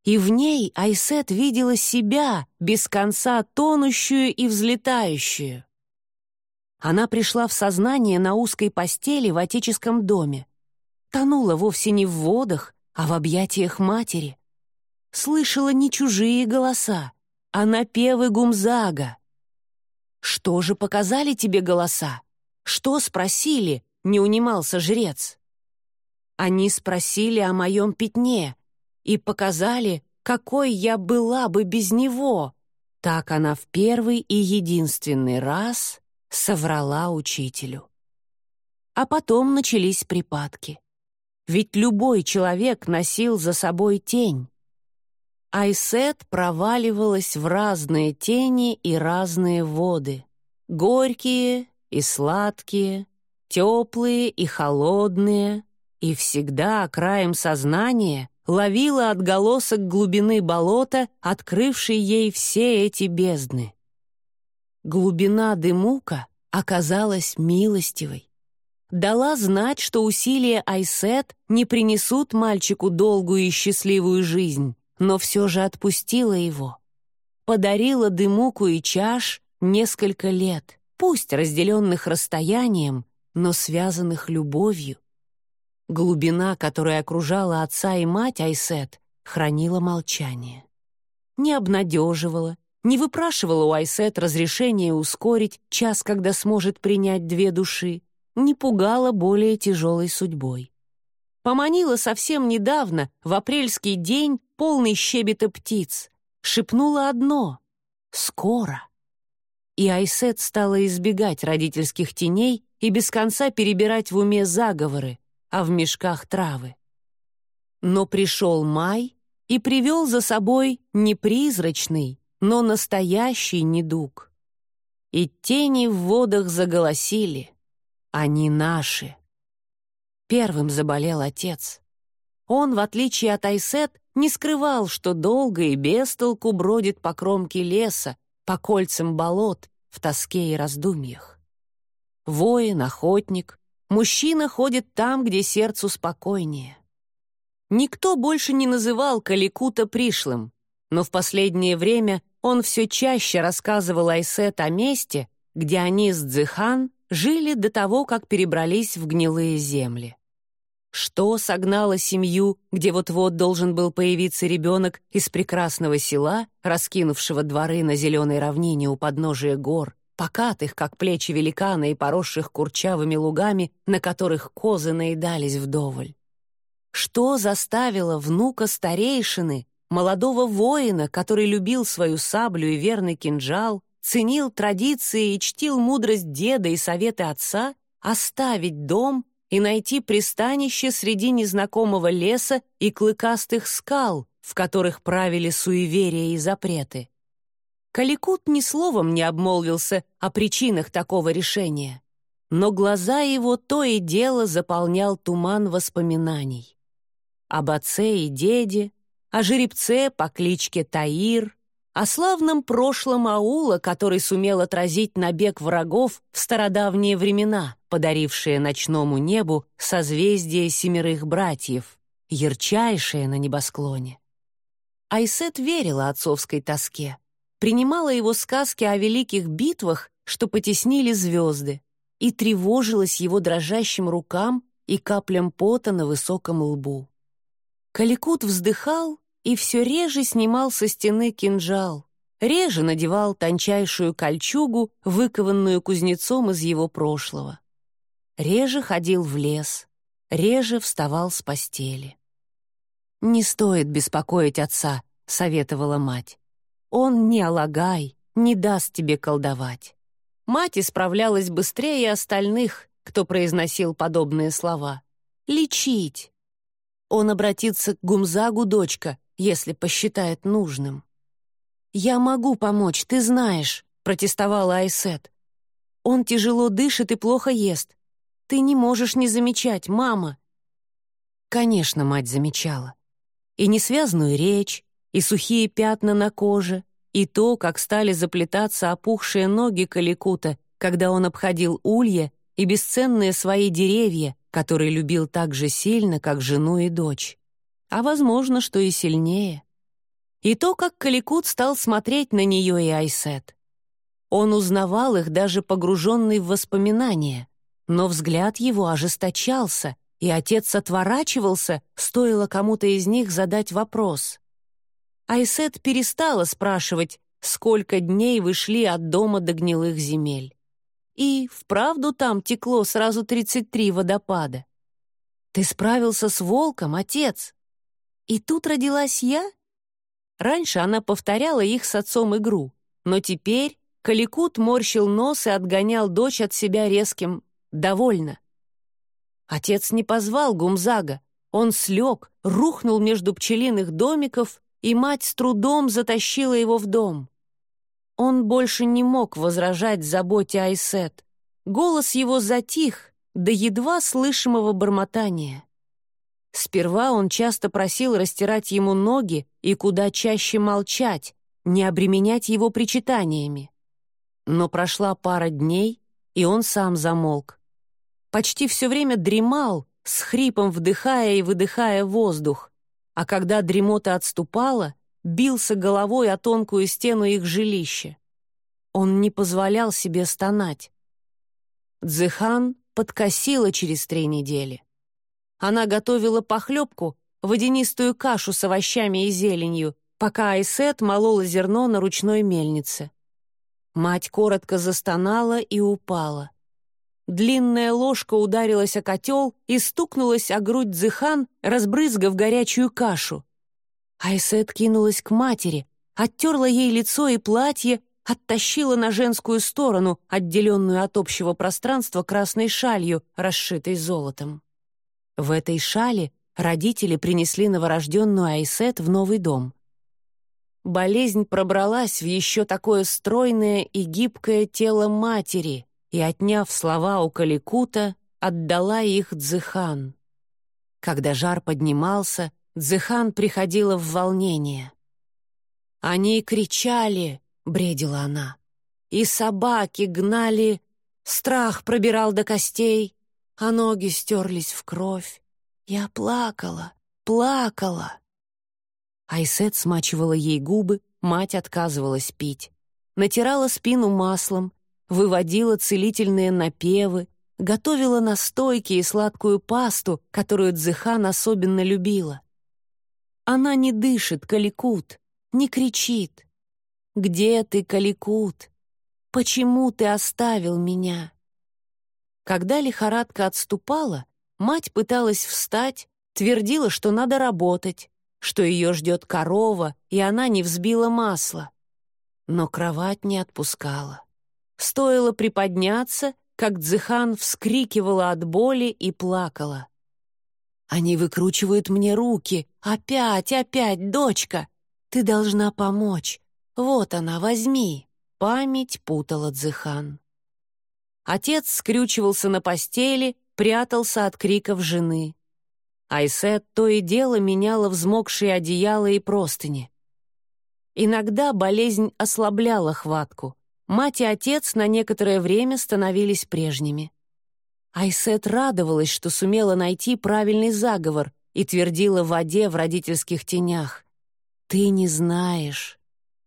И в ней Айсет видела себя, без конца тонущую и взлетающую. Она пришла в сознание на узкой постели в отеческом доме. Тонула вовсе не в водах, а в объятиях матери. Слышала не чужие голоса, а напевы гумзага. «Что же показали тебе голоса? Что спросили?» — не унимался жрец. Они спросили о моем пятне и показали, какой я была бы без него. Так она в первый и единственный раз соврала учителю. А потом начались припадки. Ведь любой человек носил за собой тень. Айсет проваливалась в разные тени и разные воды. Горькие и сладкие, теплые и холодные, и всегда краем сознания ловила отголосок глубины болота, открывшей ей все эти бездны. Глубина Дымука оказалась милостивой. дала знать, что усилия Айсет не принесут мальчику долгую и счастливую жизнь, но все же отпустила его. Подарила Дымуку и Чаш несколько лет, пусть разделенных расстоянием, но связанных любовью. Глубина, которая окружала отца и мать Айсет, хранила молчание. Не обнадеживала, не выпрашивала у Айсет разрешения ускорить час, когда сможет принять две души, не пугала более тяжелой судьбой. Поманила совсем недавно, в апрельский день, полный щебета птиц, шепнула одно — «Скоро». И Айсет стала избегать родительских теней и без конца перебирать в уме заговоры, а в мешках травы. Но пришел май и привел за собой не призрачный, но настоящий недуг. И тени в водах заголосили. Они наши. Первым заболел отец. Он, в отличие от Айсет, не скрывал, что долго и без толку бродит по кромке леса, по кольцам болот, в тоске и раздумьях. Воин, охотник, мужчина ходит там, где сердцу спокойнее. Никто больше не называл Каликута пришлым, но в последнее время он все чаще рассказывал Айсет о месте, где они с Дзихан жили до того, как перебрались в гнилые земли. Что согнало семью, где вот-вот должен был появиться ребенок из прекрасного села, раскинувшего дворы на зеленой равнине у подножия гор, покатых, как плечи великана и поросших курчавыми лугами, на которых козы наедались вдоволь? Что заставило внука старейшины молодого воина, который любил свою саблю и верный кинжал, ценил традиции и чтил мудрость деда и советы отца, оставить дом и найти пристанище среди незнакомого леса и клыкастых скал, в которых правили суеверия и запреты. Каликут ни словом не обмолвился о причинах такого решения, но глаза его то и дело заполнял туман воспоминаний. Об отце и деде, о жеребце по кличке Таир, о славном прошлом аула, который сумел отразить набег врагов в стародавние времена, подарившие ночному небу созвездие семерых братьев, ярчайшее на небосклоне. Айсет верила отцовской тоске, принимала его сказки о великих битвах, что потеснили звезды, и тревожилась его дрожащим рукам и каплям пота на высоком лбу. Каликут вздыхал и все реже снимал со стены кинжал, реже надевал тончайшую кольчугу, выкованную кузнецом из его прошлого. Реже ходил в лес, реже вставал с постели. «Не стоит беспокоить отца», — советовала мать. «Он не алагай, не даст тебе колдовать». Мать исправлялась быстрее остальных, кто произносил подобные слова. «Лечить, он обратится к Гумзагу, дочка, если посчитает нужным. «Я могу помочь, ты знаешь», — протестовала Айсет. «Он тяжело дышит и плохо ест. Ты не можешь не замечать, мама». Конечно, мать замечала. И несвязную речь, и сухие пятна на коже, и то, как стали заплетаться опухшие ноги Каликута, когда он обходил улья и бесценные свои деревья, который любил так же сильно, как жену и дочь. А возможно, что и сильнее. И то, как Каликут стал смотреть на нее и Айсет. Он узнавал их, даже погруженный в воспоминания, но взгляд его ожесточался, и отец отворачивался, стоило кому-то из них задать вопрос. Айсет перестала спрашивать, сколько дней вы шли от дома до гнилых земель. И вправду там текло сразу 33 водопада. Ты справился с волком, отец. И тут родилась я? Раньше она повторяла их с отцом игру, но теперь Каликут морщил нос и отгонял дочь от себя резким «довольно». Отец не позвал Гумзага. Он слег, рухнул между пчелиных домиков, и мать с трудом затащила его в дом. Он больше не мог возражать заботе Айсет. Голос его затих до едва слышимого бормотания. Сперва он часто просил растирать ему ноги и куда чаще молчать, не обременять его причитаниями. Но прошла пара дней, и он сам замолк. почти все время дремал, с хрипом вдыхая и выдыхая воздух, а когда дремота отступала, бился головой о тонкую стену их жилища. Он не позволял себе стонать. Дзыхан подкосила через три недели. Она готовила похлебку, водянистую кашу с овощами и зеленью, пока Айсет молола зерно на ручной мельнице. Мать коротко застонала и упала. Длинная ложка ударилась о котел и стукнулась о грудь Дзыхан, разбрызгав горячую кашу. Айсет кинулась к матери, оттерла ей лицо и платье, оттащила на женскую сторону, отделенную от общего пространства красной шалью, расшитой золотом. В этой шале родители принесли новорожденную Айсет в новый дом. Болезнь пробралась в еще такое стройное и гибкое тело матери — и, отняв слова у Каликута, отдала их Дзыхан. Когда жар поднимался, Дзыхан приходила в волнение. «Они кричали», — бредила она, — «и собаки гнали, страх пробирал до костей, а ноги стерлись в кровь. Я плакала, плакала». Айсет смачивала ей губы, мать отказывалась пить. Натирала спину маслом, выводила целительные напевы, готовила настойки и сладкую пасту, которую Дзыхан особенно любила. Она не дышит, Каликут, не кричит. «Где ты, Каликут? Почему ты оставил меня?» Когда лихорадка отступала, мать пыталась встать, твердила, что надо работать, что ее ждет корова, и она не взбила масло. Но кровать не отпускала. Стоило приподняться, как Дзыхан вскрикивала от боли и плакала. «Они выкручивают мне руки! Опять, опять, дочка! Ты должна помочь! Вот она, возьми!» Память путала Дзыхан. Отец скрючивался на постели, прятался от криков жены. Айсет то и дело меняла взмокшие одеяла и простыни. Иногда болезнь ослабляла хватку. Мать и отец на некоторое время становились прежними. Айсет радовалась, что сумела найти правильный заговор и твердила в воде в родительских тенях. «Ты не знаешь,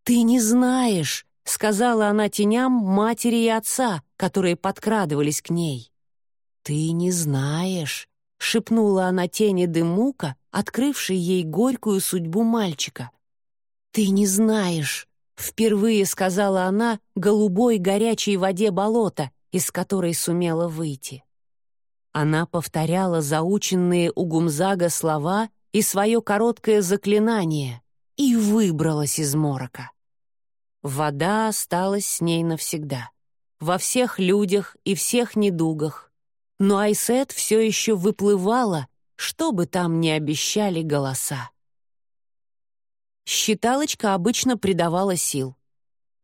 ты не знаешь», — сказала она теням матери и отца, которые подкрадывались к ней. «Ты не знаешь», — шепнула она тени Дымука, открывшей ей горькую судьбу мальчика. «Ты не знаешь, Впервые сказала она голубой горячей воде болота, из которой сумела выйти. Она повторяла заученные у Гумзага слова и свое короткое заклинание и выбралась из морока. Вода осталась с ней навсегда. Во всех людях и всех недугах. Но Айсет все еще выплывала, что бы там ни обещали голоса. Считалочка обычно придавала сил.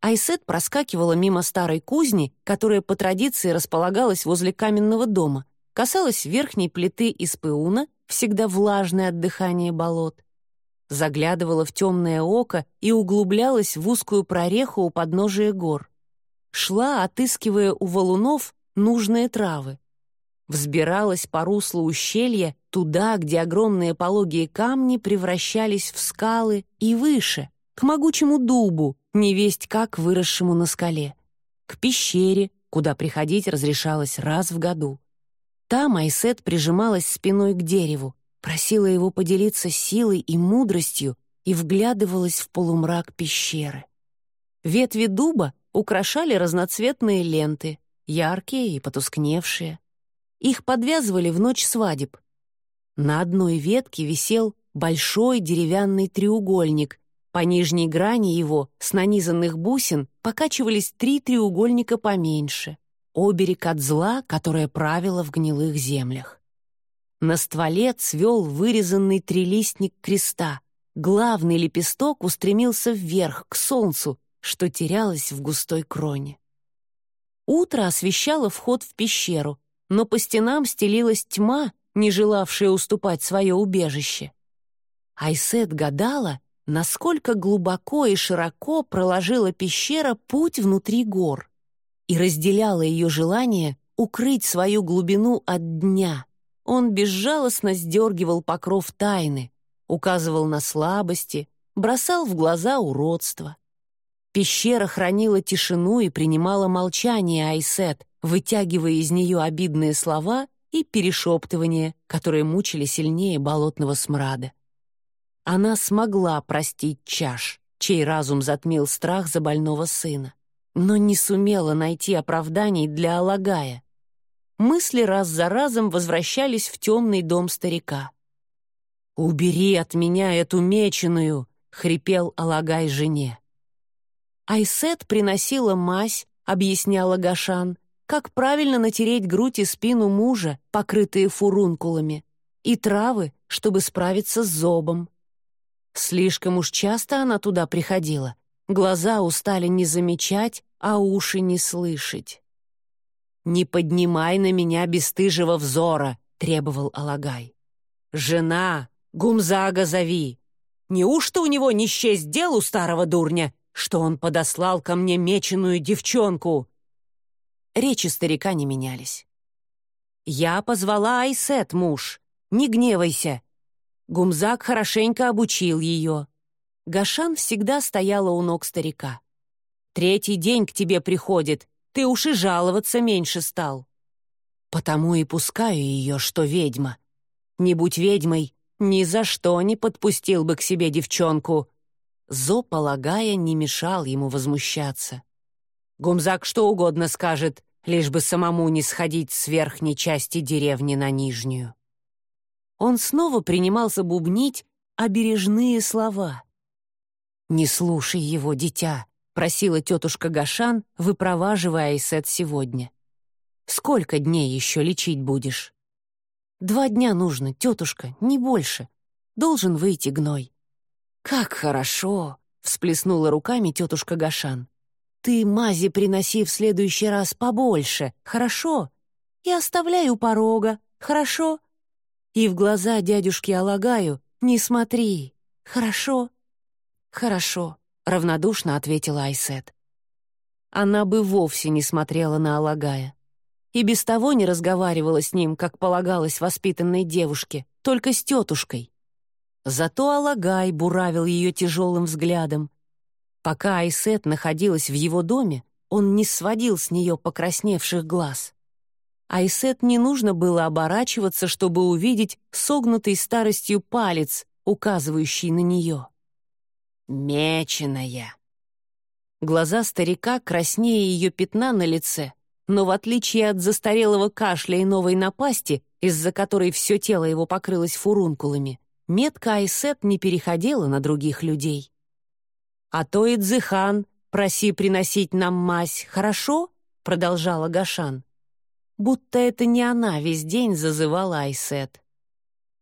Айсет проскакивала мимо старой кузни, которая по традиции располагалась возле каменного дома, касалась верхней плиты из пыуна, всегда влажной от дыхания болот, заглядывала в темное око и углублялась в узкую прореху у подножия гор. Шла, отыскивая у валунов нужные травы взбиралась по руслу ущелья туда, где огромные пологие камни превращались в скалы и выше, к могучему дубу, невесть как выросшему на скале, к пещере, куда приходить разрешалось раз в году. Там Айсет прижималась спиной к дереву, просила его поделиться силой и мудростью и вглядывалась в полумрак пещеры. Ветви дуба украшали разноцветные ленты, яркие и потускневшие. Их подвязывали в ночь свадеб. На одной ветке висел большой деревянный треугольник. По нижней грани его, с нанизанных бусин, покачивались три треугольника поменьше. Оберег от зла, которое правило в гнилых землях. На стволе цвел вырезанный трилистник креста. Главный лепесток устремился вверх, к солнцу, что терялось в густой кроне. Утро освещало вход в пещеру, но по стенам стелилась тьма, не желавшая уступать свое убежище. Айсет гадала, насколько глубоко и широко проложила пещера путь внутри гор и разделяла ее желание укрыть свою глубину от дня. Он безжалостно сдергивал покров тайны, указывал на слабости, бросал в глаза уродство. Пещера хранила тишину и принимала молчание Айсет, вытягивая из нее обидные слова и перешептывания, которые мучили сильнее болотного смрада. Она смогла простить чаш, чей разум затмил страх за больного сына, но не сумела найти оправданий для Алагая. Мысли раз за разом возвращались в темный дом старика. «Убери от меня эту меченую!» — хрипел Алагай жене. Айсет приносила мазь, объясняла Гашан, как правильно натереть грудь и спину мужа, покрытые фурункулами, и травы, чтобы справиться с зобом. Слишком уж часто она туда приходила. Глаза устали не замечать, а уши не слышать. «Не поднимай на меня бесстыжего взора», — требовал Алагай. «Жена, Гумзага зови. Неужто у него не счесть дел у старого дурня, что он подослал ко мне меченую девчонку?» Речи старика не менялись. «Я позвала Айсет, муж. Не гневайся». Гумзак хорошенько обучил ее. Гашан всегда стояла у ног старика. «Третий день к тебе приходит, ты уж и жаловаться меньше стал». «Потому и пускаю ее, что ведьма. Не будь ведьмой, ни за что не подпустил бы к себе девчонку». Зо, полагая, не мешал ему возмущаться. Гумзак что угодно скажет, лишь бы самому не сходить с верхней части деревни на нижнюю. Он снова принимался бубнить обережные слова. «Не слушай его, дитя», — просила тетушка Гашан, выпроваживая Айсет сегодня. «Сколько дней еще лечить будешь?» «Два дня нужно, тетушка, не больше. Должен выйти гной». «Как хорошо!» — всплеснула руками тетушка Гашан. Ты мази приноси в следующий раз побольше, хорошо? И оставляй у порога, хорошо? И в глаза дядюшке Алагаю не смотри, хорошо? Хорошо, равнодушно ответила Айсет. Она бы вовсе не смотрела на Алагая. И без того не разговаривала с ним, как полагалось воспитанной девушке, только с тетушкой. Зато Алагай буравил ее тяжелым взглядом, Пока Айсет находилась в его доме, он не сводил с нее покрасневших глаз. Айсет не нужно было оборачиваться, чтобы увидеть согнутый старостью палец, указывающий на нее. «Меченая!» Глаза старика краснее ее пятна на лице, но в отличие от застарелого кашля и новой напасти, из-за которой все тело его покрылось фурункулами, метка Айсет не переходила на других людей. «А то и Дзыхан, проси приносить нам мазь, хорошо?» — продолжала Гашан. Будто это не она весь день зазывала Айсет.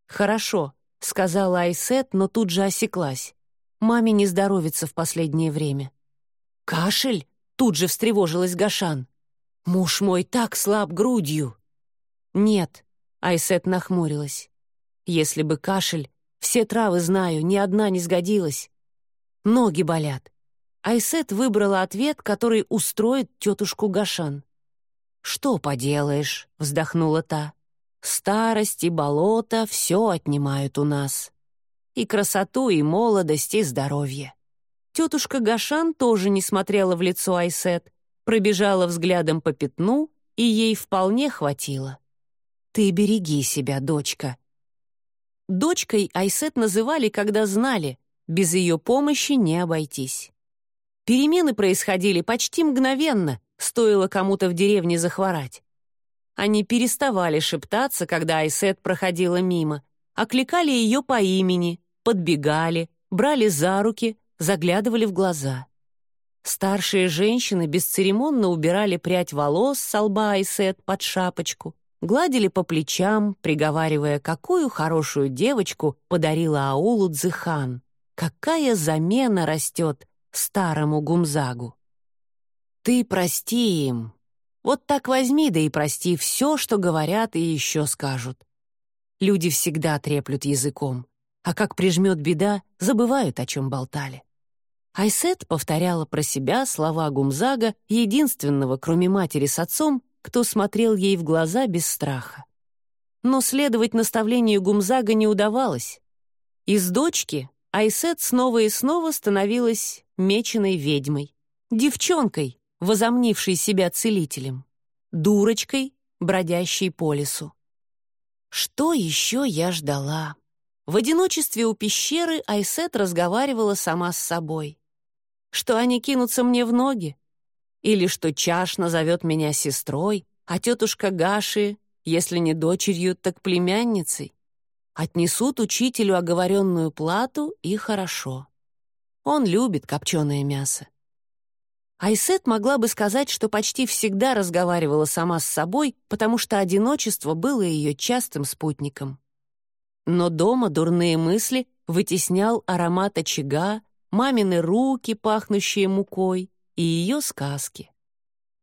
«Хорошо», — сказала Айсет, но тут же осеклась. Маме не здоровится в последнее время. «Кашель?» — тут же встревожилась Гашан. «Муж мой так слаб грудью». «Нет», — Айсет нахмурилась. «Если бы кашель, все травы знаю, ни одна не сгодилась. Ноги болят. Айсет выбрала ответ, который устроит тетушку Гашан. «Что поделаешь?» — вздохнула та. «Старость и болото все отнимают у нас. И красоту, и молодость, и здоровье». Тетушка Гашан тоже не смотрела в лицо Айсет, пробежала взглядом по пятну, и ей вполне хватило. «Ты береги себя, дочка». Дочкой Айсет называли, когда знали, без ее помощи не обойтись. Перемены происходили почти мгновенно, стоило кому-то в деревне захворать. Они переставали шептаться, когда Айсет проходила мимо, окликали ее по имени, подбегали, брали за руки, заглядывали в глаза. Старшие женщины бесцеремонно убирали прядь волос с лба Айсет под шапочку, гладили по плечам, приговаривая, какую хорошую девочку подарила аулу Дзыхан. Какая замена растет старому гумзагу? Ты прости им. Вот так возьми, да и прости все, что говорят и еще скажут. Люди всегда треплют языком, а как прижмет беда, забывают, о чем болтали. Айсет повторяла про себя слова Гумзага, единственного, кроме матери с отцом, кто смотрел ей в глаза без страха. Но следовать наставлению Гумзага не удавалось. Из дочки Айсет снова и снова становилась меченой ведьмой, девчонкой, возомнившей себя целителем, дурочкой, бродящей по лесу. Что еще я ждала? В одиночестве у пещеры Айсет разговаривала сама с собой. Что они кинутся мне в ноги? Или что Чаш назовет меня сестрой, а тетушка Гаши, если не дочерью, так племянницей? Отнесут учителю оговоренную плату, и хорошо. Он любит копченое мясо. Айсет могла бы сказать, что почти всегда разговаривала сама с собой, потому что одиночество было ее частым спутником. Но дома дурные мысли вытеснял аромат очага, мамины руки, пахнущие мукой, и ее сказки.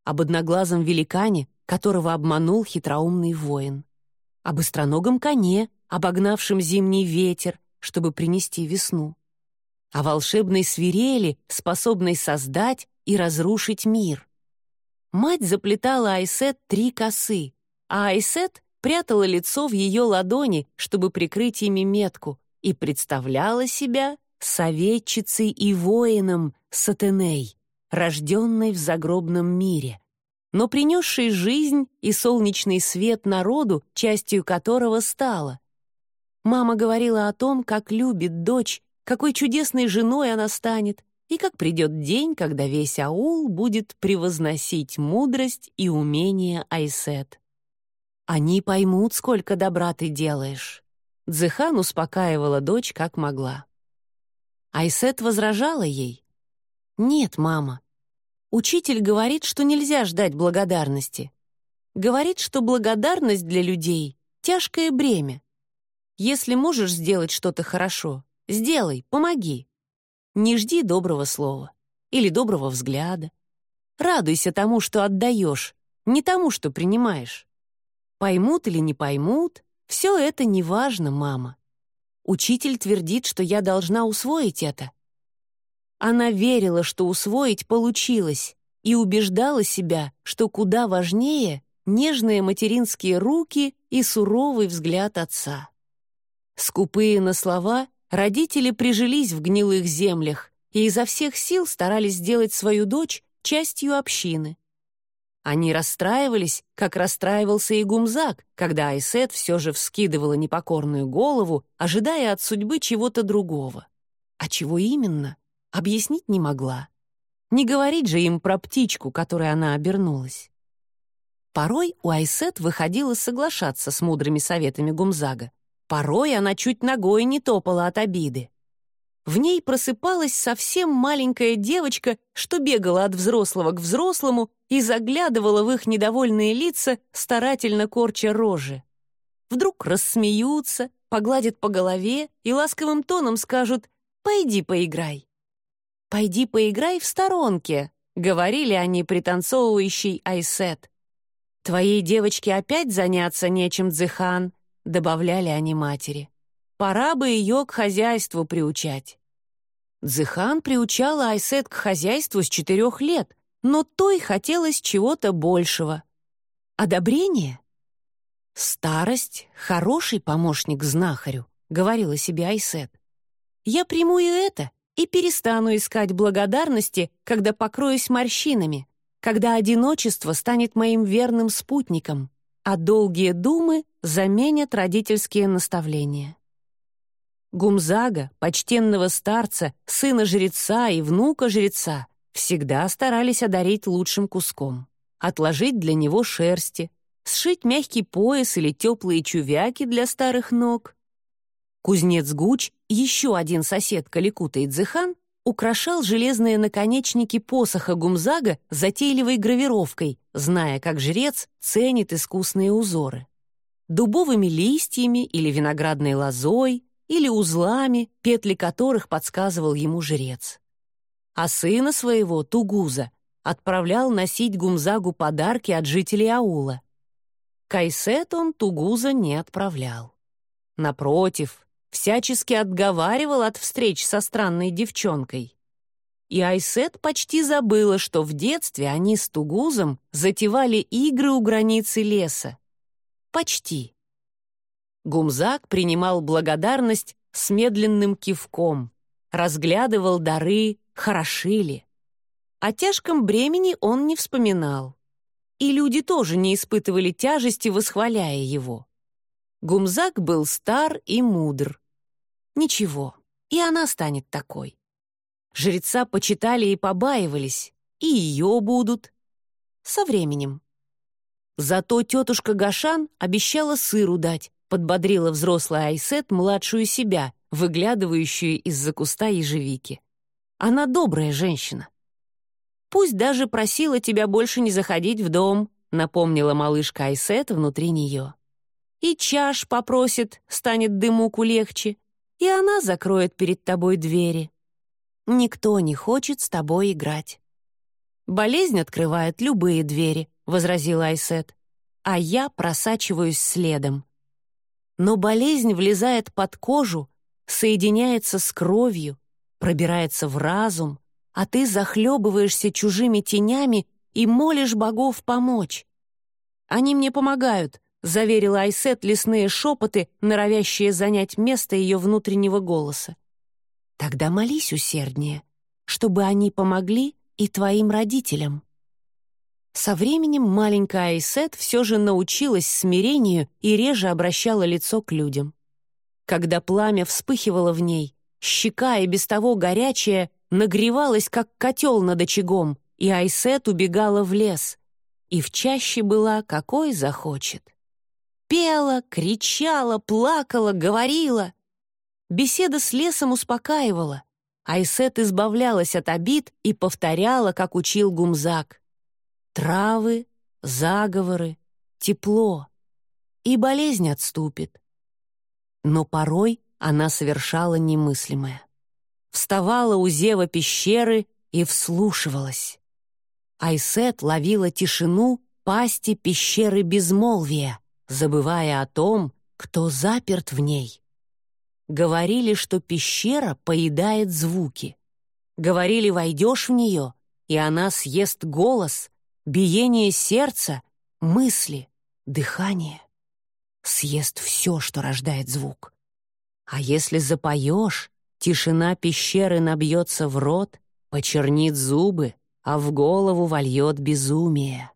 Об одноглазом великане, которого обманул хитроумный воин. Об быстроногом коне, обогнавшим зимний ветер, чтобы принести весну. О волшебной свирели, способной создать и разрушить мир. Мать заплетала Айсет три косы, а Айсет прятала лицо в ее ладони, чтобы прикрыть ими метку, и представляла себя советчицей и воином Сатеней, рожденной в загробном мире но принесшей жизнь и солнечный свет народу, частью которого стала, Мама говорила о том, как любит дочь, какой чудесной женой она станет, и как придет день, когда весь аул будет превозносить мудрость и умение Айсет. «Они поймут, сколько добра ты делаешь». Дзыхан успокаивала дочь, как могла. Айсет возражала ей. «Нет, мама. Учитель говорит, что нельзя ждать благодарности. Говорит, что благодарность для людей — тяжкое бремя. Если можешь сделать что-то хорошо, сделай, помоги. Не жди доброго слова или доброго взгляда. Радуйся тому, что отдаешь, не тому, что принимаешь. Поймут или не поймут, все это не важно, мама. Учитель твердит, что я должна усвоить это. Она верила, что усвоить получилось, и убеждала себя, что куда важнее нежные материнские руки и суровый взгляд отца. Скупые на слова, родители прижились в гнилых землях и изо всех сил старались сделать свою дочь частью общины. Они расстраивались, как расстраивался и Гумзак, когда Айсет все же вскидывала непокорную голову, ожидая от судьбы чего-то другого. А чего именно, объяснить не могла. Не говорить же им про птичку, которой она обернулась. Порой у Айсет выходило соглашаться с мудрыми советами Гумзага, Порой она чуть ногой не топала от обиды. В ней просыпалась совсем маленькая девочка, что бегала от взрослого к взрослому и заглядывала в их недовольные лица, старательно корча рожи. Вдруг рассмеются, погладят по голове и ласковым тоном скажут «Пойди поиграй». «Пойди поиграй в сторонке», — говорили они пританцовывающей Айсет. «Твоей девочке опять заняться нечем, Дзыхан», — добавляли они матери. «Пора бы ее к хозяйству приучать». Дзыхан приучала Айсет к хозяйству с четырех лет, но той хотелось чего-то большего. Одобрение? «Старость — хороший помощник знахарю», — говорила себе Айсет. «Я приму и это и перестану искать благодарности, когда покроюсь морщинами, когда одиночество станет моим верным спутником, а долгие думы заменят родительские наставления. Гумзага, почтенного старца, сына жреца и внука жреца, всегда старались одарить лучшим куском, отложить для него шерсти, сшить мягкий пояс или теплые чувяки для старых ног. Кузнец Гуч, еще один сосед Каликута и Дзыхан, украшал железные наконечники посоха Гумзага затейливой гравировкой, зная, как жрец ценит искусные узоры дубовыми листьями или виноградной лозой, или узлами, петли которых подсказывал ему жрец. А сына своего, Тугуза, отправлял носить Гумзагу подарки от жителей аула. Кайсет он Тугуза не отправлял. Напротив, всячески отговаривал от встреч со странной девчонкой. и Айсет почти забыла, что в детстве они с Тугузом затевали игры у границы леса. Почти. Гумзак принимал благодарность с медленным кивком, разглядывал дары, хорошили. О тяжком бремени он не вспоминал. И люди тоже не испытывали тяжести, восхваляя его. Гумзак был стар и мудр. Ничего, и она станет такой. Жреца почитали и побаивались, и ее будут. Со временем. Зато тетушка Гашан обещала сыру дать, подбодрила взрослая Айсет младшую себя, выглядывающую из-за куста ежевики. Она добрая женщина. «Пусть даже просила тебя больше не заходить в дом», напомнила малышка Айсет внутри нее. «И чаш попросит, станет дымуку легче, и она закроет перед тобой двери. Никто не хочет с тобой играть». «Болезнь открывает любые двери», — возразила Айсет, «а я просачиваюсь следом». Но болезнь влезает под кожу, соединяется с кровью, пробирается в разум, а ты захлебываешься чужими тенями и молишь богов помочь. Они мне помогают, заверила Айсет лесные шепоты, норовящие занять место ее внутреннего голоса. Тогда молись усерднее, чтобы они помогли и твоим родителям. Со временем маленькая Айсет все же научилась смирению и реже обращала лицо к людям. Когда пламя вспыхивало в ней, щека и без того горячая нагревалась, как котел над очагом, и Айсет убегала в лес, и в чаще была, какой захочет. Пела, кричала, плакала, говорила. Беседа с лесом успокаивала. Айсет избавлялась от обид и повторяла, как учил Гумзак. Травы, заговоры, тепло. И болезнь отступит. Но порой она совершала немыслимое. Вставала у зева пещеры и вслушивалась. Айсет ловила тишину пасти пещеры безмолвия, забывая о том, кто заперт в ней. Говорили, что пещера поедает звуки. Говорили, войдешь в нее, и она съест голос, биение сердца, мысли, дыхание. Съест все, что рождает звук. А если запоешь, тишина пещеры набьется в рот, почернит зубы, а в голову вольет безумие.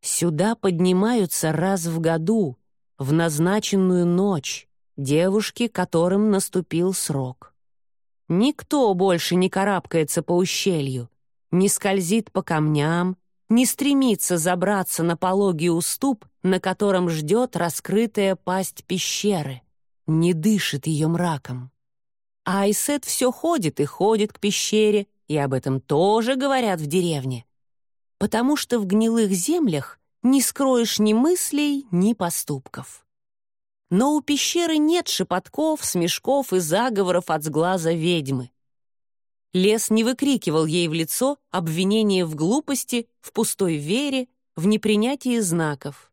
Сюда поднимаются раз в году, в назначенную ночь, девушки, которым наступил срок. Никто больше не карабкается по ущелью, не скользит по камням, не стремится забраться на пологий уступ, на котором ждет раскрытая пасть пещеры, не дышит ее мраком. А Айсет все ходит и ходит к пещере, и об этом тоже говорят в деревне. Потому что в гнилых землях не скроешь ни мыслей, ни поступков. Но у пещеры нет шепотков, смешков и заговоров от сглаза ведьмы. Лес не выкрикивал ей в лицо обвинения в глупости, в пустой вере, в непринятии знаков.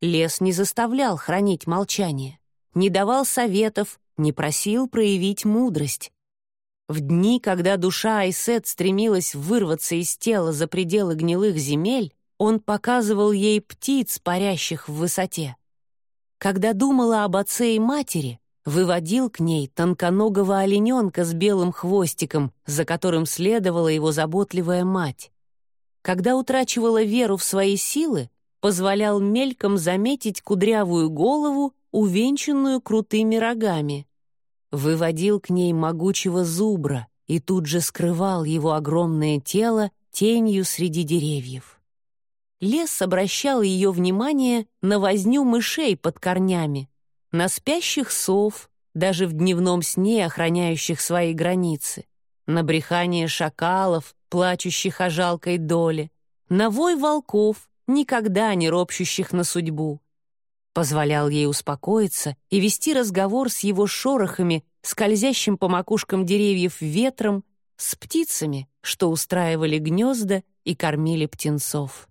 Лес не заставлял хранить молчание, не давал советов, не просил проявить мудрость. В дни, когда душа Айсет стремилась вырваться из тела за пределы гнилых земель, он показывал ей птиц, парящих в высоте. Когда думала об отце и матери, выводил к ней тонконогого олененка с белым хвостиком, за которым следовала его заботливая мать. Когда утрачивала веру в свои силы, позволял мельком заметить кудрявую голову, увенчанную крутыми рогами. Выводил к ней могучего зубра и тут же скрывал его огромное тело тенью среди деревьев. Лес обращал ее внимание на возню мышей под корнями, на спящих сов, даже в дневном сне охраняющих свои границы, на брехание шакалов, плачущих о жалкой доле, на вой волков, никогда не ропщущих на судьбу. Позволял ей успокоиться и вести разговор с его шорохами, скользящим по макушкам деревьев ветром, с птицами, что устраивали гнезда и кормили птенцов.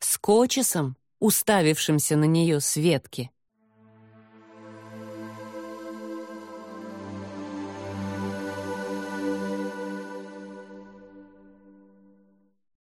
С кочесом, уставившимся на нее с ветки —